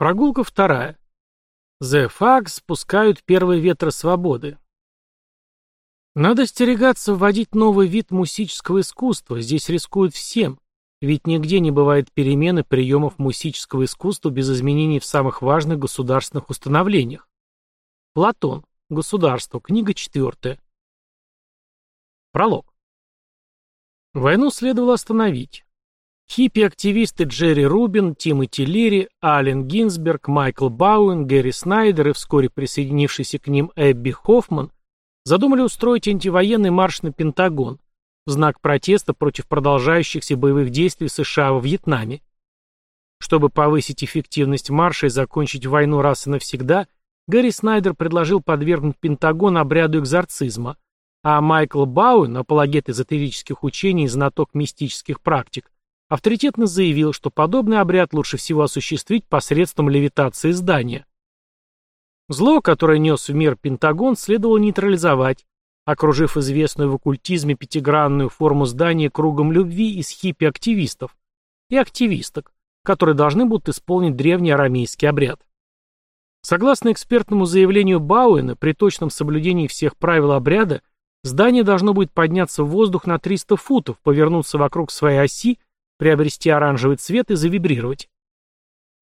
Прогулка вторая. The Fags спускают первые ветры свободы. Надо остерегаться вводить новый вид мусического искусства, здесь рискуют всем, ведь нигде не бывает перемены приемов мусического искусства без изменений в самых важных государственных установлениях. Платон. Государство. Книга четвертая. Пролог. Войну следовало остановить. Хиппи-активисты Джерри Рубин, Тимоти Лири, Ален Гинзберг, Майкл Бауэн, Гэри Снайдер и вскоре присоединившийся к ним Эбби Хоффман задумали устроить антивоенный марш на Пентагон в знак протеста против продолжающихся боевых действий США во Вьетнаме. Чтобы повысить эффективность марша и закончить войну раз и навсегда, Гэри Снайдер предложил подвергнуть Пентагон обряду экзорцизма, а Майкл Бауэн, апологет эзотерических учений и знаток мистических практик, авторитетно заявил, что подобный обряд лучше всего осуществить посредством левитации здания. Зло, которое нес в мир Пентагон, следовало нейтрализовать, окружив известную в оккультизме пятигранную форму здания кругом любви из хиппи-активистов и активисток, которые должны будут исполнить древний арамейский обряд. Согласно экспертному заявлению Бауэна, при точном соблюдении всех правил обряда, здание должно будет подняться в воздух на 300 футов, повернуться вокруг своей оси, приобрести оранжевый цвет и завибрировать.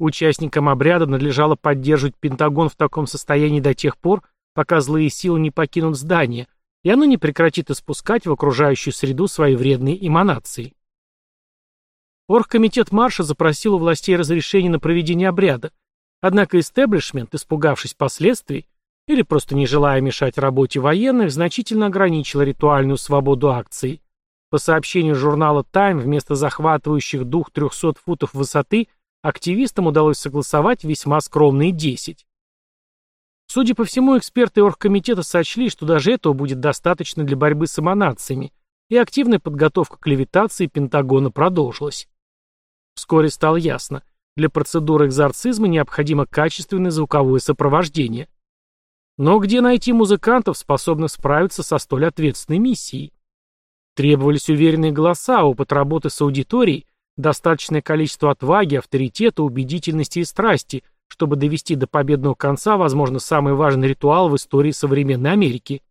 Участникам обряда надлежало поддерживать Пентагон в таком состоянии до тех пор, пока злые силы не покинут здание, и оно не прекратит испускать в окружающую среду свои вредные эманации. Оргкомитет марша запросил у властей разрешение на проведение обряда, однако истеблишмент, испугавшись последствий, или просто не желая мешать работе военных, значительно ограничил ритуальную свободу акций. По сообщению журнала Time, вместо захватывающих дух 300 футов высоты – активистам удалось согласовать весьма скромные 10. Судя по всему, эксперты оргкомитета сочли, что даже этого будет достаточно для борьбы с эманациями, и активная подготовка к левитации Пентагона продолжилась. Вскоре стало ясно, для процедуры экзорцизма необходимо качественное звуковое сопровождение. Но где найти музыкантов, способных справиться со столь ответственной миссией? Требовались уверенные голоса, опыт работы с аудиторией, Достаточное количество отваги, авторитета, убедительности и страсти, чтобы довести до победного конца, возможно, самый важный ритуал в истории современной Америки.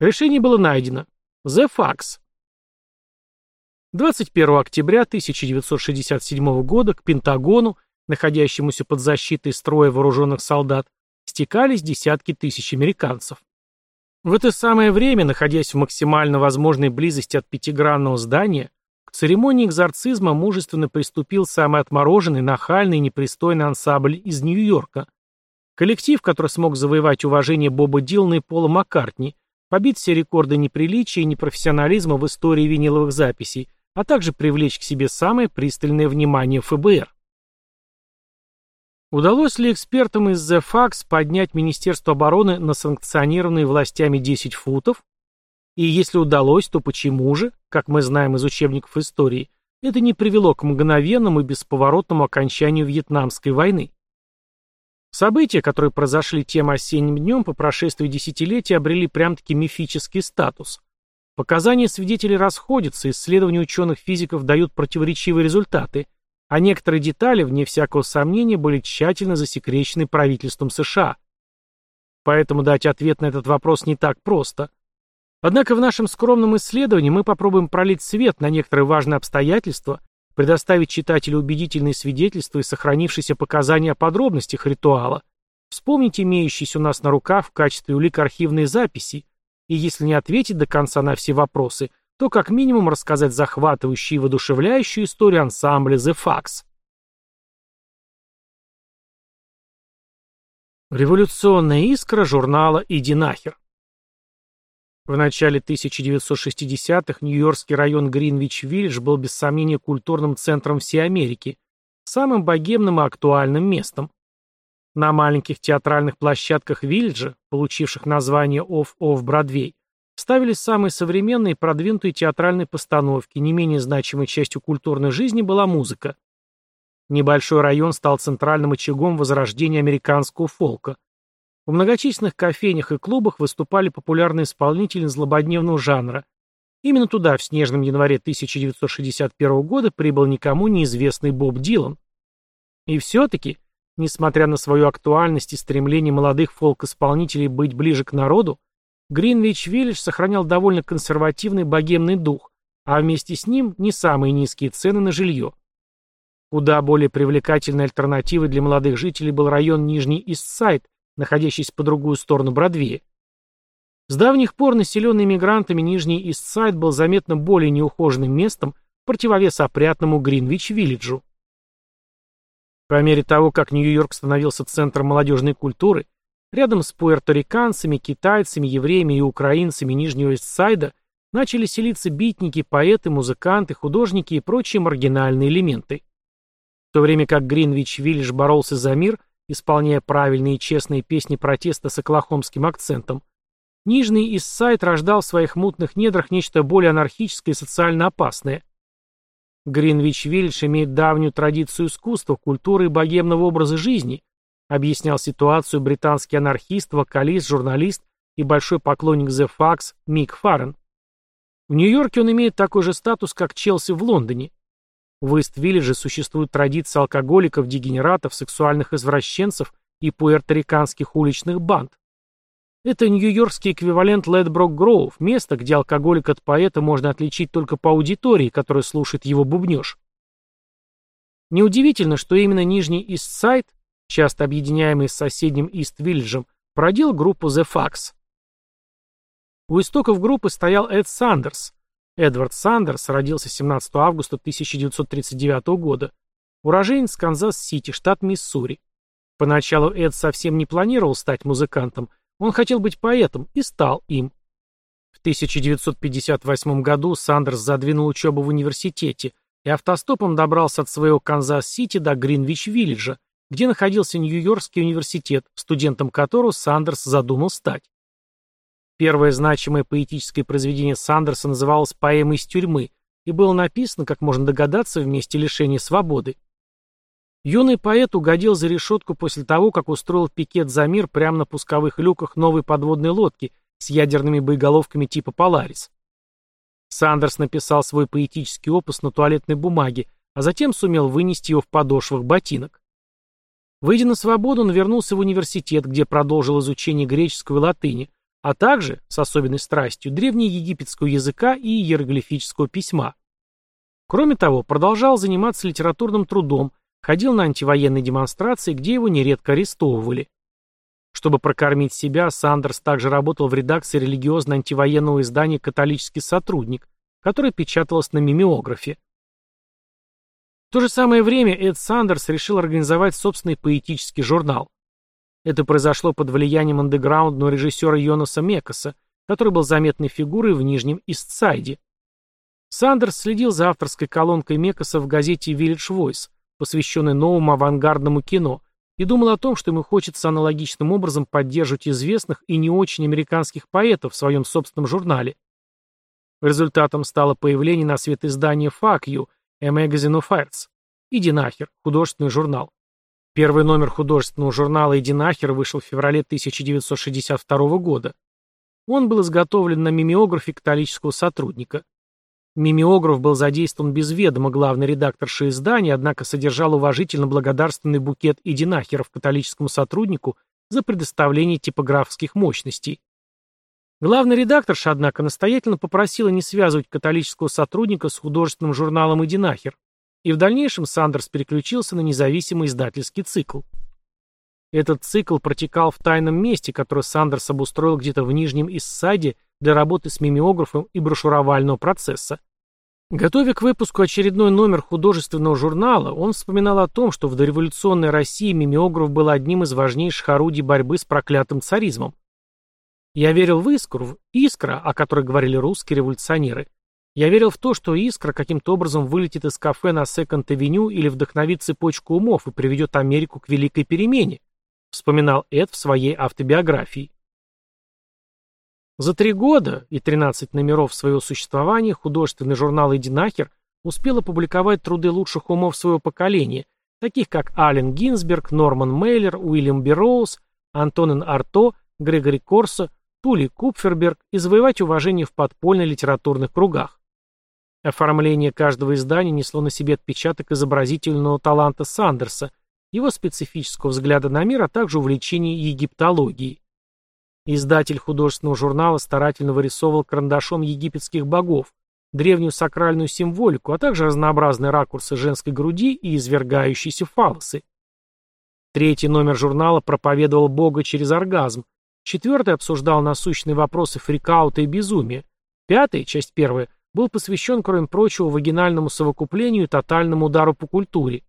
Решение было найдено. The Fax. 21 октября 1967 года к Пентагону, находящемуся под защитой строя вооруженных солдат, стекались десятки тысяч американцев. В это самое время, находясь в максимально возможной близости от пятигранного здания, церемонии экзорцизма мужественно приступил самый отмороженный, нахальный и непристойный ансамбль из Нью-Йорка. Коллектив, который смог завоевать уважение Боба Дилана и Пола Маккартни, побить все рекорды неприличия и непрофессионализма в истории виниловых записей, а также привлечь к себе самое пристальное внимание ФБР. Удалось ли экспертам из The Fax поднять Министерство обороны на санкционированные властями 10 футов? И если удалось, то почему же, как мы знаем из учебников истории, это не привело к мгновенному и бесповоротному окончанию Вьетнамской войны? События, которые произошли тем осенним днем, по прошествии десятилетий обрели прям-таки мифический статус. Показания свидетелей расходятся, исследования ученых-физиков дают противоречивые результаты, а некоторые детали, вне всякого сомнения, были тщательно засекречены правительством США. Поэтому дать ответ на этот вопрос не так просто – Однако в нашем скромном исследовании мы попробуем пролить свет на некоторые важные обстоятельства, предоставить читателю убедительные свидетельства и сохранившиеся показания о подробностях ритуала, вспомнить имеющиеся у нас на руках в качестве улик архивные записи, и если не ответить до конца на все вопросы, то как минимум рассказать захватывающую и воодушевляющую историю ансамбля The Fax. Революционная искра журнала «Иди нахер». В начале 1960-х Нью-Йоркский район Гринвич-Виллидж был без сомнения культурным центром всей Америки, самым богемным и актуальным местом. На маленьких театральных площадках Виллиджа, получивших название Off-Off Бродвей, ставились самые современные и продвинутые театральные постановки, не менее значимой частью культурной жизни была музыка. Небольшой район стал центральным очагом возрождения американского фолка. В многочисленных кофейнях и клубах выступали популярные исполнители злободневного жанра. Именно туда в снежном январе 1961 года прибыл никому неизвестный Боб Дилан. И все-таки, Несмотря на свою актуальность и стремление молодых фолк-исполнителей быть ближе к народу, Гринвич-Виллидж сохранял довольно консервативный богемный дух, а вместе с ним не самые низкие цены на жилье. Куда более привлекательной альтернативой для молодых жителей был район Нижний Истсайд, находящийся по другую сторону Бродвея. С давних пор населенный мигрантами Нижний Истсайд был заметно более неухоженным местом, противовес опрятному Гринвич-Виллиджу. По мере того, как Нью-Йорк становился центром молодежной культуры, рядом с пуэрториканцами, китайцами, евреями и украинцами Нижнего Истсайда начали селиться битники, поэты, музыканты, художники и прочие маргинальные элементы. В то время как Гринвич-Виллидж боролся за мир, исполняя правильные и честные песни протеста с оклахомским акцентом, Нижний Иссайд рождал в своих мутных недрах нечто более анархическое и социально опасное – Гринвич-Виллидж имеет давнюю традицию искусства, культуры и богемного образа жизни, объяснял ситуацию британский анархист, вокалист, журналист и большой поклонник The Fax Мик Фаррен. В Нью-Йорке он имеет такой же статус, как Челси в Лондоне. В Ист-Виллидже существует традиция алкоголиков, дегенератов, сексуальных извращенцев и пуэрториканских уличных банд. Это нью-йоркский эквивалент Ледброк Гроув, место, где алкоголик от поэта можно отличить только по аудитории, которая слушает его бубнеж. Неудивительно, что именно Нижний Ист-Сайд, часто объединяемый с соседним Ист-Виллиджем, породил группу The Fugs. У истоков группы стоял Эд Сандерс. Эдвард Сандерс родился 17 августа 1939 года. Уроженец Канзас-Сити, штат Миссури. Поначалу Эд совсем не планировал стать музыкантом – он хотел быть поэтом и стал им. В 1958 году Сандерс задвинул учебу в университете и автостопом добрался от своего Канзас-Сити до Гринвич-Виллиджа, где находился Нью-Йоркский университет, студентом которого Сандерс задумал стать. Первое значимое поэтическое произведение Сандерса называлось «Поэма из тюрьмы» и было написано, как можно догадаться, в месте лишения свободы. Юный поэт угодил за решетку после того, как устроил пикет за мир прямо на пусковых люках новой подводной лодки с ядерными боеголовками типа «Поларис». Сандерс написал свой поэтический опус на туалетной бумаге, а затем сумел вынести его в подошвах ботинок. Выйдя на свободу, он вернулся в университет, где продолжил изучение греческого и латыни, а также, с особенной страстью, древнеегипетского языка и иероглифического письма. Кроме того, продолжал заниматься литературным трудом – ходил на антивоенные демонстрации, где его нередко арестовывали. Чтобы прокормить себя, Сандерс также работал в редакции религиозно-антивоенного издания «Католический сотрудник», которое печаталось на мимеографе. В то же самое время Эд Сандерс решил организовать собственный поэтический журнал. Это произошло под влиянием андеграундного режиссера Йонаса Мекаса, который был заметной фигурой в Нижнем Истсайде. Сандерс следил за авторской колонкой Мекаса в газете Village Voice, посвященный новому авангардному кино, и думал о том, что ему хочется аналогичным образом поддерживать известных и не очень американских поэтов в своем собственном журнале. Результатом стало появление на свет издания «Fuck You» – A Magazine of Arts. «Иди нахер» – художественный журнал. Первый номер художественного журнала «Иди нахер» вышел в феврале 1962 года. Он был изготовлен на мимеографе католического сотрудника. Мимеограф был задействован без ведома главной редакторши издания, однако содержал уважительно благодарственный букет идинахеров католическому сотруднику за предоставление типографских мощностей. Главная редакторша, однако, настоятельно попросила не связывать католического сотрудника с художественным журналом «Идинахер», и в дальнейшем Сандерс переключился на независимый издательский цикл. Этот цикл протекал в тайном месте, которое Сандерс обустроил где-то в Нижнем Иссаде для работы с мимеографом и брошюровального процесса. Готовя к выпуску очередной номер художественного журнала, он вспоминал о том, что в дореволюционной России мимеограф был одним из важнейших орудий борьбы с проклятым царизмом. Я верил в искру, искра, о которой говорили русские революционеры. Я верил в то, что искра каким-то образом вылетит из кафе на Секонд-авеню или вдохновит цепочку умов и приведет Америку к великой перемене, вспоминал Эд в своей автобиографии. За три года и 13 номеров своего существования художественный журнал «Эдинахер» успел опубликовать труды лучших умов своего поколения, таких как Ален Гинзберг, Норман Мейлер, Уильям Берроуз, Антонин Арто, Грегори Корсо, Тули Купферберг и завоевать уважение в подпольно-литературных кругах. Оформление каждого издания несло на себе отпечаток изобразительного таланта Сандерса, его специфического взгляда на мир, а также увлечения египтологией. Издатель художественного журнала старательно вырисовывал карандашом египетских богов, древнюю сакральную символику, а также разнообразные ракурсы женской груди и извергающиеся фалосы. Третий номер журнала проповедовал Бога через оргазм, четвертый обсуждал насущные вопросы фрикаута и безумия, пятый, часть первая, был посвящен, кроме прочего, вагинальному совокуплению и тотальному удару по культуре.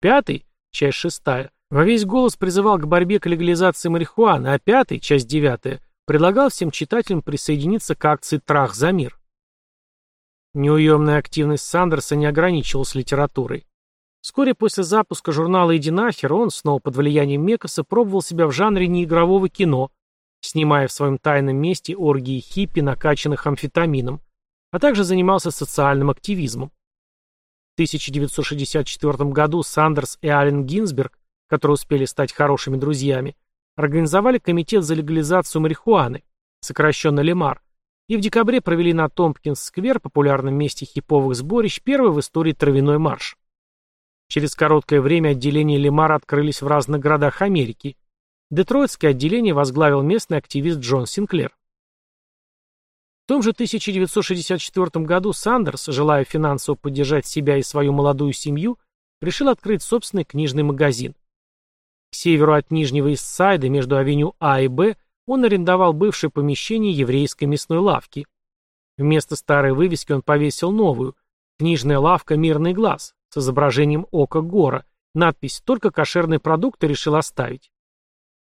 Пятый, часть шестая, во весь голос призывал к борьбе к легализации марихуаны, а пятый, часть девятая, предлагал всем читателям присоединиться к акции «Трах за мир». Неуемная активность Сандерса не ограничивалась литературой. Вскоре после запуска журнала «Иди нахер» он, снова под влиянием Мекаса, пробовал себя в жанре неигрового кино, снимая в своем тайном месте оргии хиппи, накачанных амфетамином, а также занимался социальным активизмом. В 1964 году Сандерс и Ален Гинзберг, которые успели стать хорошими друзьями, организовали комитет за легализацию марихуаны, сокращенно Лемар, и в декабре провели на Томпкинс-сквер, популярном месте хиповых сборищ, первый в истории травяной марш. Через короткое время отделения Лемара открылись в разных городах Америки. Детройтское отделение возглавил местный активист Джон Синклер. В том же 1964 году Сандерс, желая финансово поддержать себя и свою молодую семью, решил открыть собственный книжный магазин. К северу от Нижнего Иссайда, между авеню А и Б, он арендовал бывшее помещение еврейской мясной лавки. Вместо старой вывески он повесил новую «Книжная лавка «Мирный глаз» с изображением ока гора. Надпись «Только кошерные продукты» решил оставить.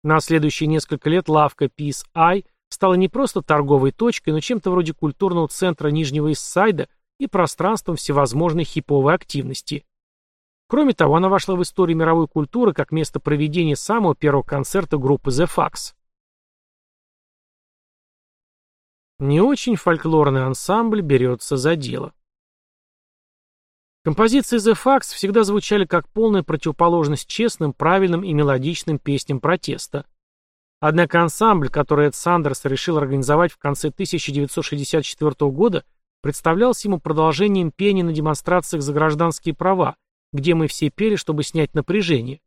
На следующие несколько лет лавка Eye стала не просто торговой точкой, но чем-то вроде культурного центра Нижнего Иссайда и пространством всевозможной хиповой активности. Кроме того, она вошла в историю мировой культуры как место проведения самого первого концерта группы The Fax. Не очень фольклорный ансамбль берется за дело. Композиции The Fax всегда звучали как полная противоположность честным, правильным и мелодичным песням протеста. Однако ансамбль, который Эд Сандерс решил организовать в конце 1964 года, представлялся ему продолжением пения на демонстрациях за гражданские права, где мы все пели, чтобы снять напряжение.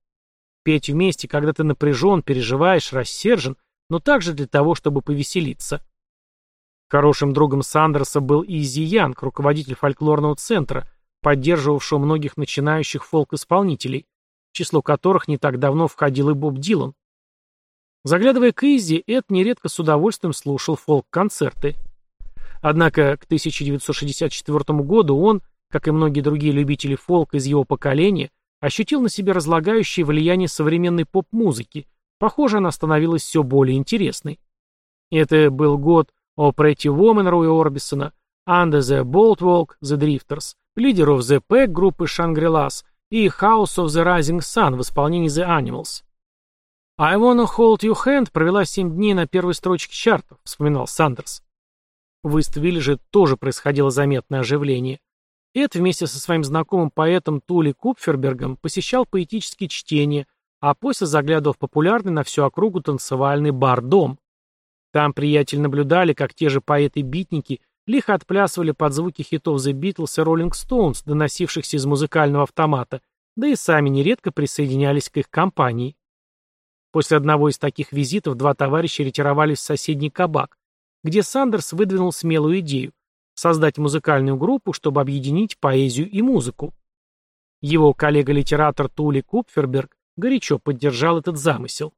Петь вместе, когда ты напряжен, переживаешь, рассержен, но также для того, чтобы повеселиться. Хорошим другом Сандерса был Изи Янг, руководитель фольклорного центра, поддерживавшего многих начинающих фолк-исполнителей, число которых не так давно входил и Боб Дилан. Заглядывая к Изи, Эд нередко с удовольствием слушал фолк-концерты. Однако к 1964 году он, как и многие другие любители фолка из его поколения, ощутил на себе разлагающее влияние современной поп-музыки. Похоже, она становилась все более интересной. Это был год о Pretty Woman Руи Орбисона, Under the Boldwalk, The Drifters, Of the Pack группы Shangri-Las и House of the Rising Sun в исполнении The Animals. «I wanna hold your hand» провела семь дней на первой строчке чартов, вспоминал Сандерс. В Иствилле же тоже происходило заметное оживление. Эд вместе со своим знакомым поэтом Тули Купфербергом посещал поэтические чтения, а после заглядывал в популярный на всю округу танцевальный бар-дом. Там приятель наблюдали, как те же поэты-битники лихо отплясывали под звуки хитов The Beatles и Rolling Stones, доносившихся из музыкального автомата, да и сами нередко присоединялись к их компании. После одного из таких визитов два товарища ретировались в соседний кабак, где Сандерс выдвинул смелую идею – создать музыкальную группу, чтобы объединить поэзию и музыку. Его коллега-литератор Тули Купферберг горячо поддержал этот замысел.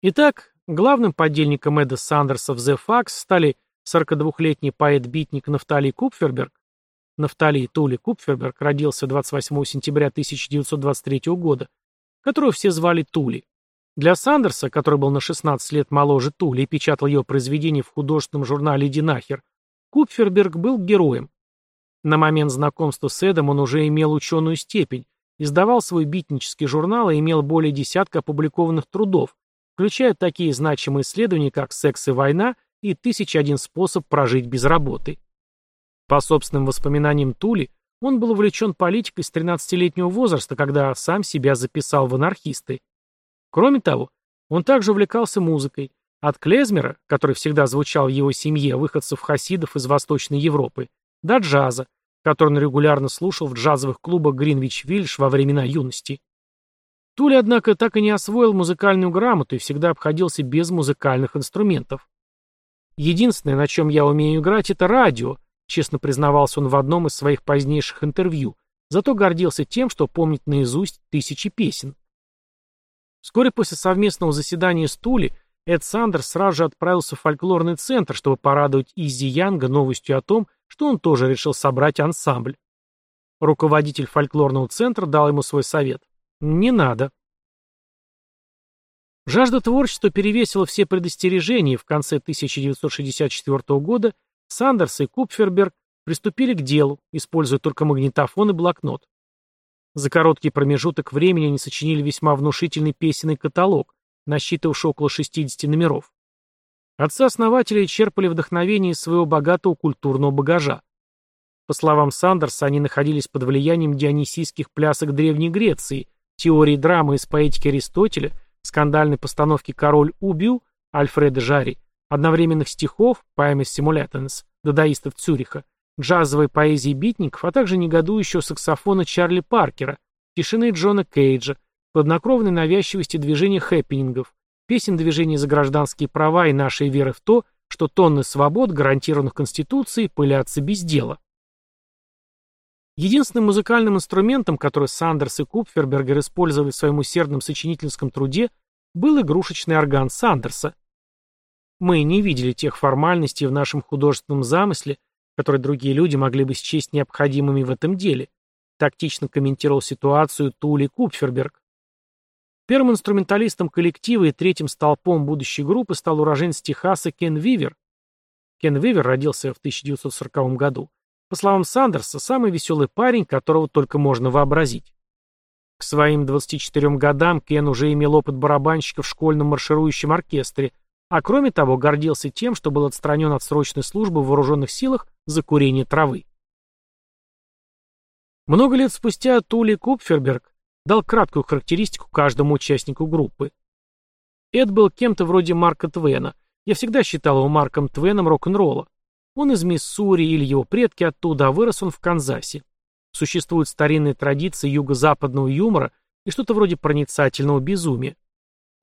Итак, главным подельником Эда Сандерса в The Fax стали 42-летний поэт-битник Нафтали Купферберг. Нафтали Тули Купферберг родился 28 сентября 1923 года которую все звали Тули. Для Сандерса, который был на 16 лет моложе Тули и печатал ее произведения в художественном журнале «Динахер», Купферберг был героем. На момент знакомства с Эдом он уже имел ученую степень, издавал свой битнический журнал и имел более десятка опубликованных трудов, включая такие значимые исследования, как «Секс и война» и «1001 способ прожить без работы». По собственным воспоминаниям Тули, он был увлечен политикой с 13-летнего возраста, когда сам себя записал в анархисты. Кроме того, он также увлекался музыкой. От клезмера, который всегда звучал в его семье, выходцев хасидов из Восточной Европы, до джаза, который он регулярно слушал в джазовых клубах Гринвич-Виллидж во времена юности. Тули, однако, так и не освоил музыкальную грамоту и всегда обходился без музыкальных инструментов. Единственное, на чем я умею играть, это радио, честно признавался он в одном из своих позднейших интервью, зато гордился тем, что помнит наизусть тысячи песен. Вскоре после совместного заседания с Тули Эд Сандерс сразу же отправился в фольклорный центр, чтобы порадовать Изи Янга новостью о том, что он тоже решил собрать ансамбль. Руководитель фольклорного центра дал ему свой совет. «Не надо». Жажда творчества перевесила все предостережения, и в конце 1964 года Сандерс и Купферберг приступили к делу, используя только магнитофон и блокнот. За короткий промежуток времени они сочинили весьма внушительный песенный каталог, насчитывавший около 60 номеров. Отцы-основатели черпали вдохновение из своего богатого культурного багажа. По словам Сандерса, они находились под влиянием дионисийских плясок Древней Греции, теории драмы из поэтики Аристотеля, скандальной постановки «Король убил» Альфреда Жари, одновременных стихов «Поэмы Симулятенс» дадаистов Цюриха, джазовой поэзии битников, а также негодующего саксофона Чарли Паркера, тишины Джона Кейджа, хладнокровной навязчивости движения хэппинингов, песен движения за гражданские права и нашей веры в то, что тонны свобод, гарантированных Конституцией, пылятся без дела. Единственным музыкальным инструментом, который Сандерс и Купфербергер использовали в своем усердном сочинительском труде, был игрушечный орган Сандерса. Мы не видели тех формальностей в нашем художественном замысле, которые другие люди могли бы счесть необходимыми в этом деле, тактично комментировал ситуацию Тули Купферберг. Первым инструменталистом коллектива и третьим столпом будущей группы стал уроженец Техаса Кен Вивер. Кен Вивер родился в 1940 году. По словам Сандерса, самый веселый парень, которого только можно вообразить. К своим 24 годам Кен уже имел опыт барабанщика в школьном марширующем оркестре, а кроме того гордился тем, что был отстранен от срочной службы в вооруженных силах за курение травы. Много лет спустя Тули Купферберг дал краткую характеристику каждому участнику группы. Эд был кем-то вроде Марка Твена. Я всегда считал его Марком Твеном рок-н-ролла. Он из Миссури или его предки оттуда, а вырос он в Канзасе. Существуют старинные традиции юго-западного юмора и что-то вроде проницательного безумия.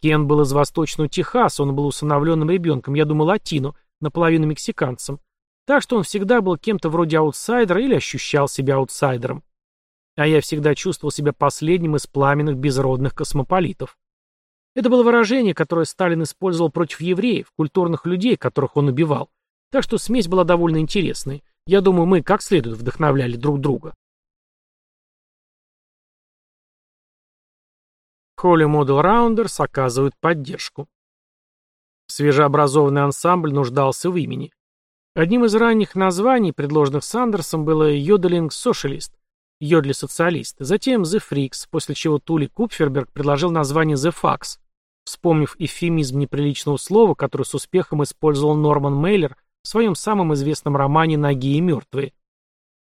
Кен был из восточного Техаса, он был усыновленным ребенком, я думаю, латино, наполовину мексиканцем. Так что он всегда был кем-то вроде аутсайдера или ощущал себя аутсайдером. А я всегда чувствовал себя последним из пламенных безродных космополитов. Это было выражение, которое Сталин использовал против евреев, культурных людей, которых он убивал. Так что смесь была довольно интересной. Я думаю, мы как следует вдохновляли друг друга. Холли Model Rounders оказывают поддержку. Свежеобразованный ансамбль нуждался в имени. Одним из ранних названий, предложенных Сандерсом, было «Йоделинг Socialist», «Йодли-социалист», затем «The Freaks», после чего Тули Купферберг предложил название «The Fax», вспомнив эвфемизм неприличного слова, который с успехом использовал Норман Мейлер в своем самом известном романе «Ноги и мертвые».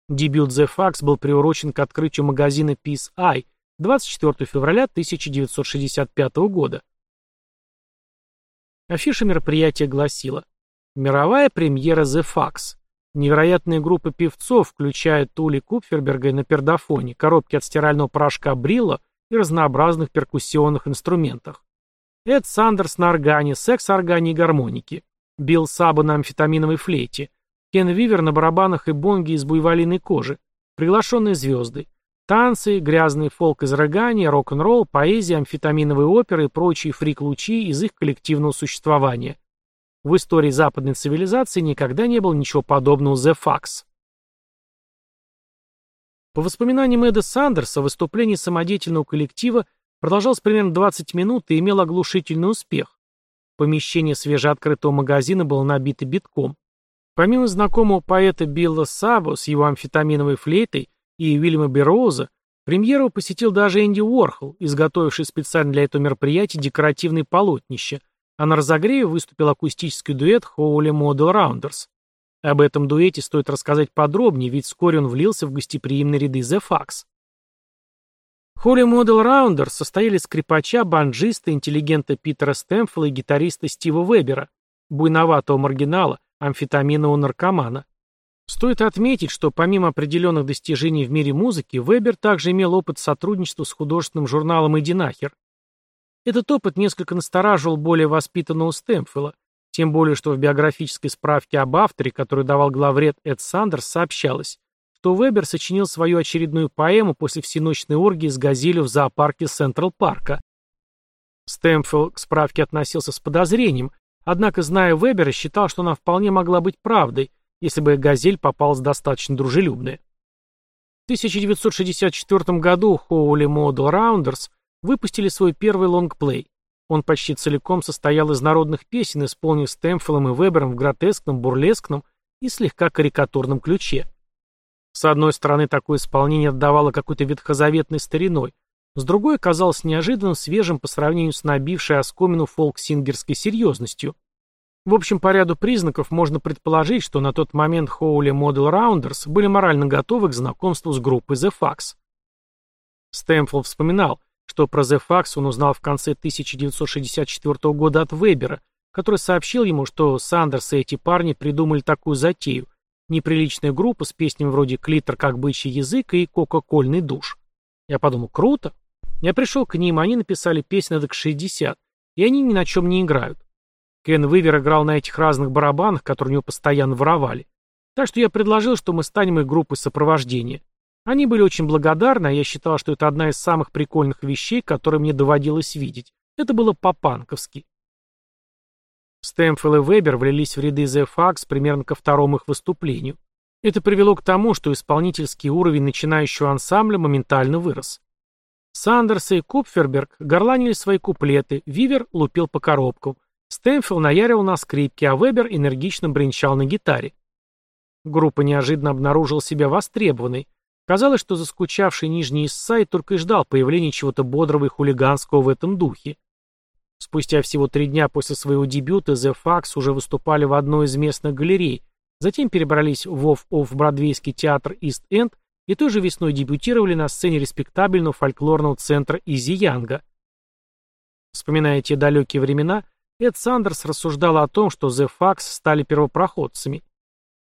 Дебют The Fax был приурочен к открытию магазина Peace Eye 24 февраля 1965 года. Афиша мероприятия гласила «Мировая премьера The Fax». Невероятная группа певцов, включая Тули Купферберга на пердофоне, коробки от стирального порошка Брилла и разнообразных перкуссионных инструментах. Эд Сандерс на органе, секс-органе и гармонике. Билл Саба на амфетаминовой флейте. Кен Вивер на барабанах и бонге из буйволиной кожи. Приглашенные звезды. Танцы, грязный фолк из рогания, рок-н-ролл, поэзия, амфетаминовые оперы и прочие фрик-лучи из их коллективного существования. В истории западной цивилизации никогда не было ничего подобного The Fax. По воспоминаниям Эда Сандерса, выступление самодеятельного коллектива продолжалось примерно 20 минут и имело оглушительный успех. Помещение свежеоткрытого магазина было набито битком. Помимо знакомого поэта Билла Сабо с его амфетаминовой флейтой, и Уильяма Берроуза, премьеру посетил даже Энди Уорхол, изготовивший специально для этого мероприятия декоративные полотнища, а на разогреве выступил акустический дуэт Хоули Модел Раундерс. Об этом дуэте стоит рассказать подробнее, ведь вскоре он влился в гостеприимные ряды The Fax. Холли Модел Раундерс состояли скрипача, банджиста, интеллигента Питера Стэмфола и гитариста Стива Вебера, буйноватого маргинала, амфетаминового наркомана. Стоит отметить, что помимо определенных достижений в мире музыки, Вебер также имел опыт сотрудничества с художественным журналом «Эдинахер». Этот опыт несколько настораживал более воспитанного Стэмфилла, тем более, что в биографической справке об авторе, которую давал главред Эд Сандерс, сообщалось, что Вебер сочинил свою очередную поэму после всеночной оргии с газелью в зоопарке Централ-парка. Стэмфилл к справке относился с подозрением, однако, зная Вебера, считал, что она вполне могла быть правдой, если бы «Газель» попалась достаточно дружелюбная. В 1964 году Holy Model Rounders выпустили свой первый лонгплей. Он почти целиком состоял из народных песен, исполненных Стэмфилом и Вебером в гротескном, бурлескном и слегка карикатурном ключе. С одной стороны, такое исполнение отдавало какой-то ветхозаветной стариной, с другой казалось неожиданно свежим по сравнению с набившей оскомину фолк-сингерской серьезностью – в общем, по ряду признаков можно предположить, что на тот момент Хоули Model Rounders были морально готовы к знакомству с группой The Fax. Стэмфилл вспоминал, что про The Fax он узнал в конце 1964 года от Вебера, который сообщил ему, что Сандерс и эти парни придумали такую затею – неприличная группа с песнями вроде «Клитор как бычий язык» и «Кока-кольный душ». Я подумал, круто. Я пришел к ним, они написали песни к 60, и они ни на чем не играют. Кен Вивер играл на этих разных барабанах, которые у него постоянно воровали. Так что я предложил, что мы станем их группой сопровождения. Они были очень благодарны, а я считал, что это одна из самых прикольных вещей, которые мне доводилось видеть. Это было по-панковски. Стэмфилл и Вебер влились в ряды The Fax примерно ко второму их выступлению. Это привело к тому, что исполнительский уровень начинающего ансамбля моментально вырос. Сандерс и Купферберг горланили свои куплеты, Вивер лупил по коробкам, Стэнфилл наяривал на скрипке, а Вебер энергично бренчал на гитаре. Группа неожиданно обнаружила себя востребованной. Казалось, что заскучавший Нижний Иссай только и ждал появления чего-то бодрого и хулиганского в этом духе. Спустя всего три дня после своего дебюта The Fax уже выступали в одной из местных галерей, затем перебрались в офф-бродвейский театр Ист-Энд и той же весной дебютировали на сцене респектабельного фольклорного центра Изи Янга. Вспоминая те далекие времена, Эд Сандерс рассуждал о том, что The Fax стали первопроходцами.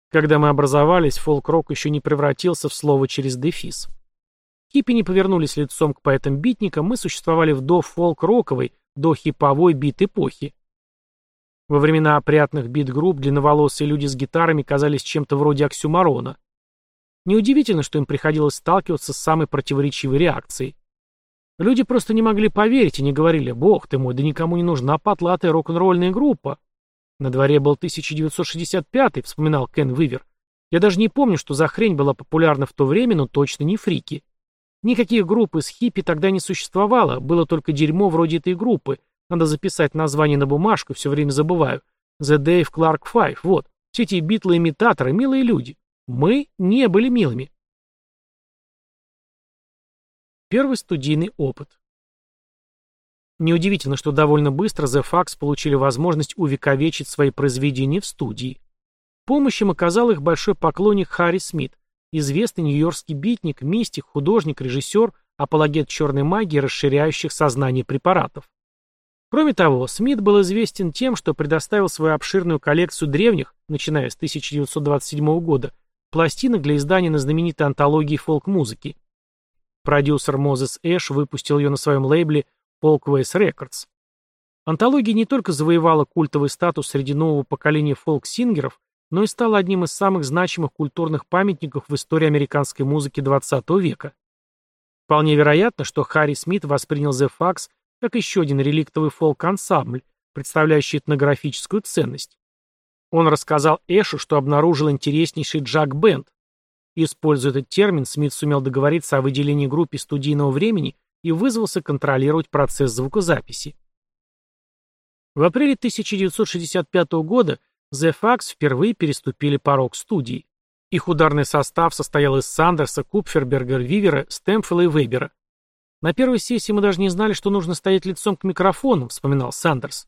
Когда мы образовались, фолк-рок еще не превратился в слово через дефис. Хиппи не повернулись лицом к поэтам-битникам, мы существовали в до фолк-роковой, до хиповой бит-эпохи. Во времена опрятных бит-групп длинноволосые люди с гитарами казались чем-то вроде оксюморона. Неудивительно, что им приходилось сталкиваться с самой противоречивой реакцией. Люди просто не могли поверить и не говорили, бог ты мой, да никому не нужна потлатая рок-н-ролльная группа. На дворе был 1965 вспоминал Кен Вивер. Я даже не помню, что за хрень была популярна в то время, но точно не фрики. Никаких групп из хиппи тогда не существовало, было только дерьмо вроде этой группы. Надо записать название на бумажку, все время забываю. The Dave Clark Five, вот. Все эти битлы-имитаторы, милые люди. Мы не были милыми. Первый студийный опыт. Неудивительно, что довольно быстро The Fax получили возможность увековечить свои произведения в студии. Помощь им оказал их большой поклонник Харри Смит, известный нью-йоркский битник, мистик, художник, режиссер, апологет черной магии, расширяющих сознание препаратов. Кроме того, Смит был известен тем, что предоставил свою обширную коллекцию древних, начиная с 1927 года, пластинок для издания на знаменитой антологии фолк-музыки. Продюсер Мозес Эш выпустил ее на своем лейбле Folkways Records. Антология не только завоевала культовый статус среди нового поколения фолк-сингеров, но и стала одним из самых значимых культурных памятников в истории американской музыки XX века. Вполне вероятно, что Харри Смит воспринял The Fax как еще один реликтовый фолк-ансамбль, представляющий этнографическую ценность. Он рассказал Эшу, что обнаружил интереснейший джаг-бенд, Используя этот термин, Смит сумел договориться о выделении группе студийного времени и вызвался контролировать процесс звукозаписи. В апреле 1965 года The Fax впервые переступили порог студии. Их ударный состав состоял из Сандерса, Купферберга, Вивера, Стэмфилла и Вебера. «На первой сессии мы даже не знали, что нужно стоять лицом к микрофону», — вспоминал Сандерс.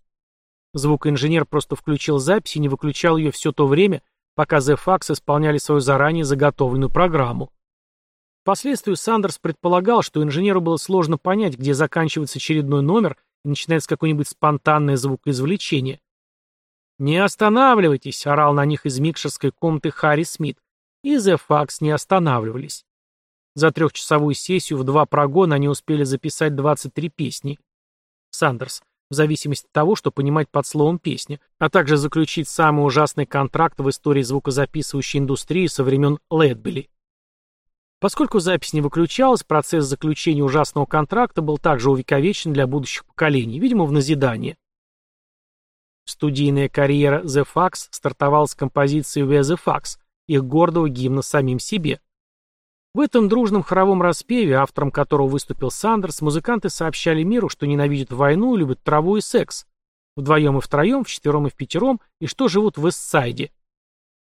Звукоинженер просто включил запись и не выключал ее все то время, пока The Fax исполняли свою заранее заготовленную программу. Впоследствии Сандерс предполагал, что инженеру было сложно понять, где заканчивается очередной номер и начинается какое-нибудь спонтанное звукоизвлечение. «Не останавливайтесь!» — орал на них из микшерской комнаты Харри Смит. и The Fax не останавливались. За трехчасовую сессию в два прогона они успели записать 23 песни. Сандерс, в зависимости от того, что понимать под словом «песня», а также заключить самый ужасный контракт в истории звукозаписывающей индустрии со времен Лэдбелли. Поскольку запись не выключалась, процесс заключения ужасного контракта был также увековечен для будущих поколений, видимо, в назидание. Студийная карьера The Fax стартовала с композиции Where the Fax, их гордого гимна самим себе. В этом дружном хоровом распеве, автором которого выступил Сандерс, музыканты сообщали миру, что ненавидят войну, любят траву и секс. Вдвоем и втроем, вчетвером и впятером, и что живут в Эссайде.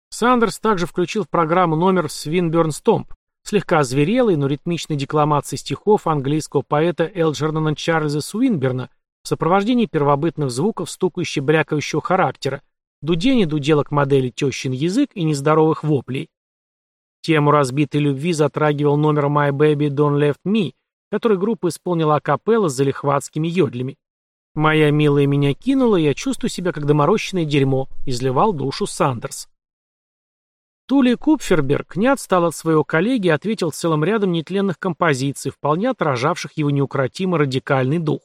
Сандерс также включил в программу номер «Свинберн Стомп», слегка озверелый, но ритмичной декламации стихов английского поэта Элджернона Чарльза Суинберна в сопровождении первобытных звуков стукающего-брякающего характера, дудение дуделок модели «Тещин язык» и нездоровых воплей. Тему разбитой любви затрагивал номер «My Baby Don't Left Me», который группа исполнила акапелла с залихватскими йодлями. «Моя милая меня кинула, я чувствую себя как доморощенное дерьмо», — изливал душу Сандерс. Тули Купферберг не отстал от своего коллеги и ответил целым рядом нетленных композиций, вполне отражавших его неукротимо радикальный дух.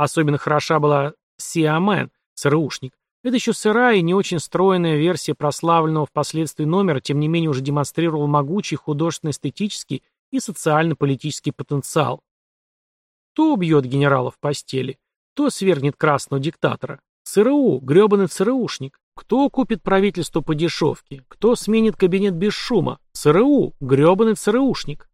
Особенно хороша была «Сиамен», ЦРУшник, это еще сырая и не очень стройная версия прославленного впоследствии номера, тем не менее уже демонстрировал могучий художественно-эстетический и социально-политический потенциал. Кто убьет генерала в постели? Кто свергнет красного диктатора? ЦРУ, гребаный ЦРУшник. Кто купит правительство по дешевке? Кто сменит кабинет без шума? ЦРУ, гребаный ЦРУшник.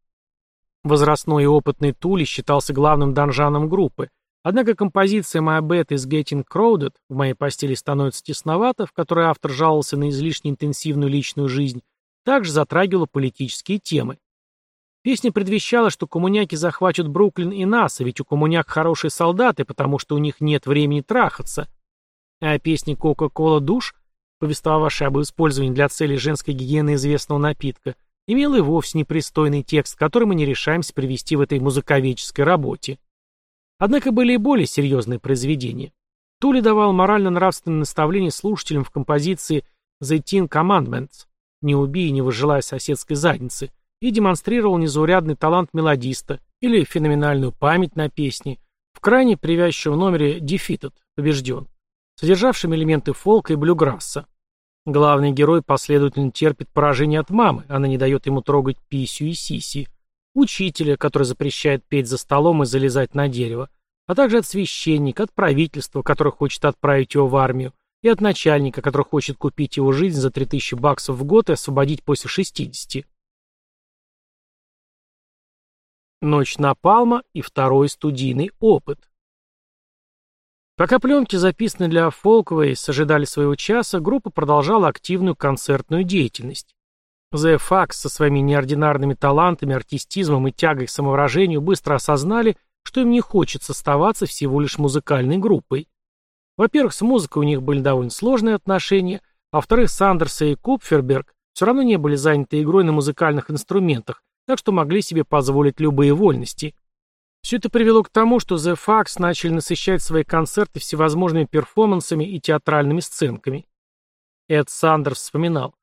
Возрастной и опытный Тули считался главным данжаном группы, Однако композиция «My bed is getting crowded» «В моей постели становится тесновато», в которой автор жаловался на излишне интенсивную личную жизнь, также затрагивала политические темы. Песня предвещала, что коммуняки захватят Бруклин и нас, а ведь у коммуняк хорошие солдаты, потому что у них нет времени трахаться. А песня «Кока-кола душ», повествовавшая об использовании для целей женской гигиены известного напитка, имела и вовсе непристойный текст, который мы не решаемся привести в этой музыковедческой работе. Однако были и более серьезные произведения. Тули давал морально-нравственные наставления слушателям в композиции «The Ten Commandments» «Не убей, не выжелай соседской задницы» и демонстрировал незаурядный талант мелодиста или феноменальную память на песни в крайне привязчивом номере «Defeated» «Побежден», содержавшем элементы фолка и блюграсса. Главный герой последовательно терпит поражение от мамы, она не дает ему трогать писю и сиси, учителя, который запрещает петь за столом и залезать на дерево, а также от священника, от правительства, которое хочет отправить его в армию, и от начальника, который хочет купить его жизнь за 3000 баксов в год и освободить после 60. Ночь Напалма и второй студийный опыт. Пока пленки, записанные для Фолквей, ожидали своего часа, группа продолжала активную концертную деятельность. The Fax со своими неординарными талантами, артистизмом и тягой к самовыражению быстро осознали, что им не хочется оставаться всего лишь музыкальной группой. Во-первых, с музыкой у них были довольно сложные отношения, а во-вторых, Сандерс и Купферберг все равно не были заняты игрой на музыкальных инструментах, так что могли себе позволить любые вольности. Все это привело к тому, что The Fugs начали насыщать свои концерты всевозможными перформансами и театральными сценками. Эд Сандерс вспоминал.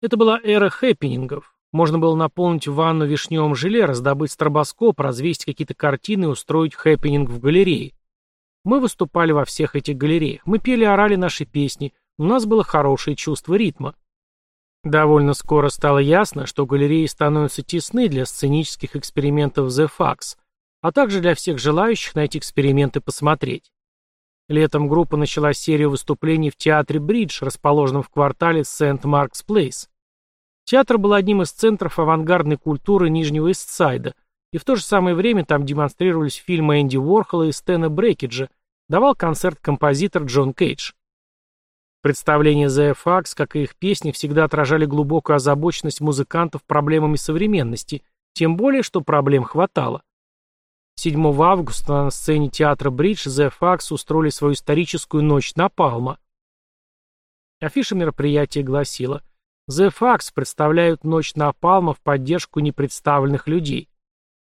Это была эра хэппинингов. Можно было наполнить ванну вишневым желе, раздобыть стробоскоп, развесить какие-то картины и устроить хэппининг в галерее. Мы выступали во всех этих галереях. Мы пели орали наши песни. У нас было хорошее чувство ритма. Довольно скоро стало ясно, что галереи становятся тесны для сценических экспериментов The Fugs, а также для всех желающих на эти эксперименты посмотреть. Летом группа начала серию выступлений в театре Бридж, расположенном в квартале Сент-Маркс Плейс. Театр был одним из центров авангардной культуры Нижнего Истсайда, и в то же самое время там демонстрировались фильмы Энди Уорхола и Стэна Брекиджа, давал концерт композитор Джон Кейдж. Представления The FX, как и их песни, всегда отражали глубокую озабоченность музыкантов проблемами современности, тем более, что проблем хватало. 7 августа на сцене театра Бридж The Fax устроили свою историческую ночь на Палма. Афиша мероприятия гласила The Fax представляют ночь на Палма в поддержку непредставленных людей.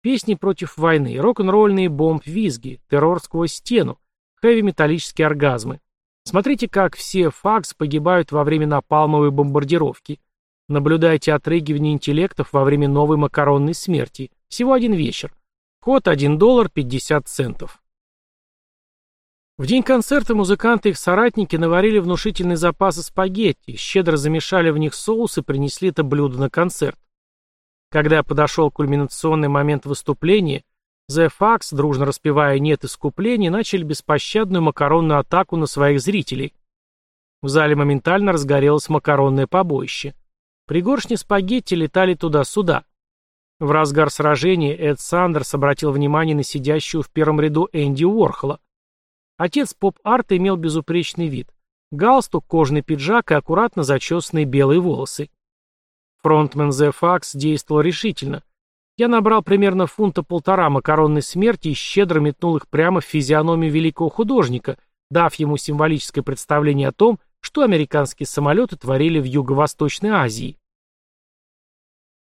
Песни против войны, рок-н-ролльные бомб-визги, террор сквозь стену, хэви-металлические оргазмы. Смотрите, как все факс погибают во время напалмовой бомбардировки. Наблюдайте отрыгивание интеллектов во время новой макаронной смерти. Всего один вечер. Код 1 доллар 50 центов. В день концерта музыканты и их соратники наварили внушительные запасы спагетти, щедро замешали в них соус и принесли это блюдо на концерт. Когда подошел кульминационный момент выступления, The Fax, дружно распевая «Нет искупления», начали беспощадную макаронную атаку на своих зрителей. В зале моментально разгорелось макаронное побоище. Пригоршни спагетти летали туда-сюда. В разгар сражения Эд Сандерс обратил внимание на сидящего в первом ряду Энди Уорхола. Отец поп-арта имел безупречный вид. Галстук, кожаный пиджак и аккуратно зачесанные белые волосы. Фронтмен The Fax действовал решительно. Я набрал примерно фунта полтора макаронной смерти и щедро метнул их прямо в физиономию великого художника, дав ему символическое представление о том, что американские самолеты творили в Юго-Восточной Азии.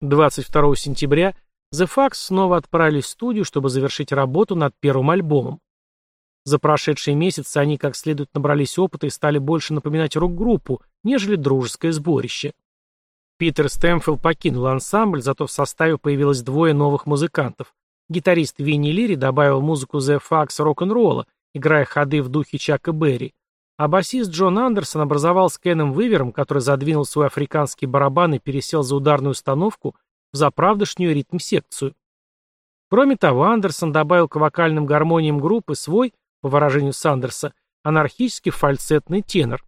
22 сентября The Fax снова отправились в студию, чтобы завершить работу над первым альбомом. За прошедшие месяцы они как следует набрались опыта и стали больше напоминать рок-группу, нежели дружеское сборище. Питер Стэмфилл покинул ансамбль, зато в составе появилось двое новых музыкантов. Гитарист Винни Лири добавил музыку The Fax рок-н-ролла, играя ходы в духе Чака Берри, а басист Джон Андерсон образовал с Кеном Вивером, который задвинул свой африканский барабан и пересел за ударную установку в заправдошнюю ритм-секцию. Кроме того, Андерсон добавил к вокальным гармониям группы свой, по выражению Сандерса, анархический фальцетный тенор.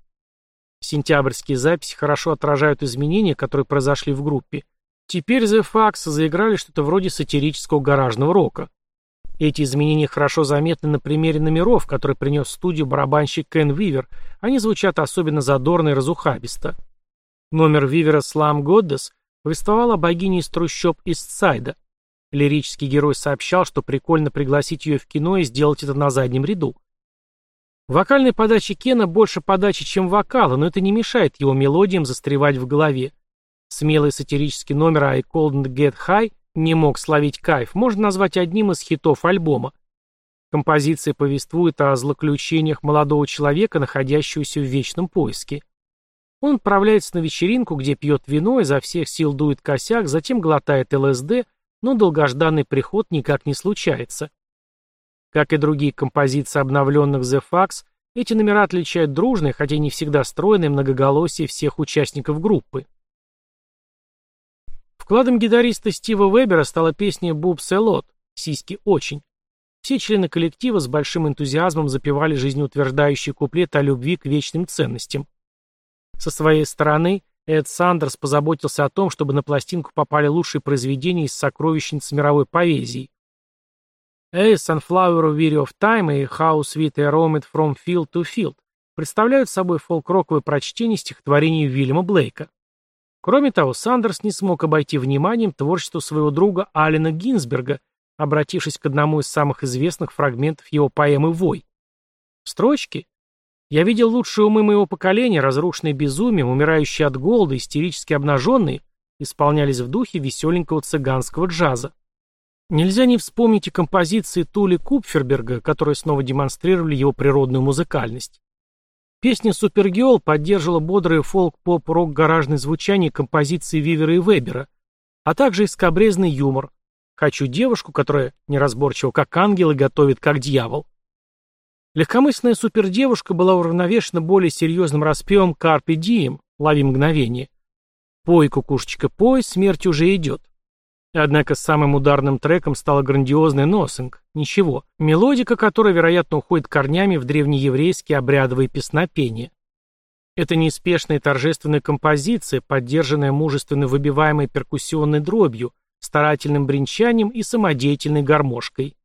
Сентябрьские записи хорошо отражают изменения, которые произошли в группе. Теперь The Fax заиграли что-то вроде сатирического гаражного рока. Эти изменения хорошо заметны на примере номеров, которые принес в студию барабанщик Кен Вивер. Они звучат особенно задорно и разухабисто. Номер Вивера «Слам Годдес» повествовал о богине из трущоб Истсайда. Лирический герой сообщал, что прикольно пригласить ее в кино и сделать это на заднем ряду. Вокальной подаче Кена больше подачи, чем вокала, но это не мешает его мелодиям застревать в голове. Смелый сатирический номер «I couldn't get high» не мог словить кайф, можно назвать одним из хитов альбома. Композиция повествует о злоключениях молодого человека, находящегося в вечном поиске. Он отправляется на вечеринку, где пьет вино, изо всех сил дует косяк, затем глотает ЛСД, но долгожданный приход никак не случается. Как и другие композиции обновленных The Fax, эти номера отличают дружное, хотя не всегда стройное многоголосие всех участников группы. Вкладом гитариста Стива Вебера стала песня «Буб Селот» «Сиськи очень». Все члены коллектива с большим энтузиазмом запевали жизнеутверждающий куплет о любви к вечным ценностям. Со своей стороны, Эд Сандерс позаботился о том, чтобы на пластинку попали лучшие произведения из сокровищниц мировой поэзии. «A Sunflower Weary of Time» и «How Sweet I Roamed From Field to Field» представляют собой фолк-роковое прочтение стихотворений Уильяма Блейка. Кроме того, Сандерс не смог обойти вниманием творчество своего друга Алина Гинзберга, обратившись к одному из самых известных фрагментов его поэмы «Вой». Строчки я видел лучшие умы моего поколения, разрушенные безумием, умирающие от голода, истерически обнаженные, исполнялись в духе веселенького цыганского джаза. Нельзя не вспомнить и композиции Тули Купферберга, которые снова демонстрировали его природную музыкальность. Песня «Супергеол» поддерживала бодрое фолк-поп-рок-гаражное звучание композиции Вивера и Вебера, а также искобрезный юмор. «Хочу девушку, которая неразборчива как ангел и готовит как дьявол». Легкомысленная супердевушка была уравновешена более серьезным распевом «Карпе Дием» «Лови мгновение». «Пой, кукушечка, пой, смерть уже идет». Однако самым ударным треком стала грандиозная «Носинг» «Ничего», мелодика которой, вероятно, уходит корнями в древнееврейские обрядовые песнопения. Это неспешная и торжественная композиция, поддержанная мужественно выбиваемой перкуссионной дробью, старательным бренчанием и самодеятельной гармошкой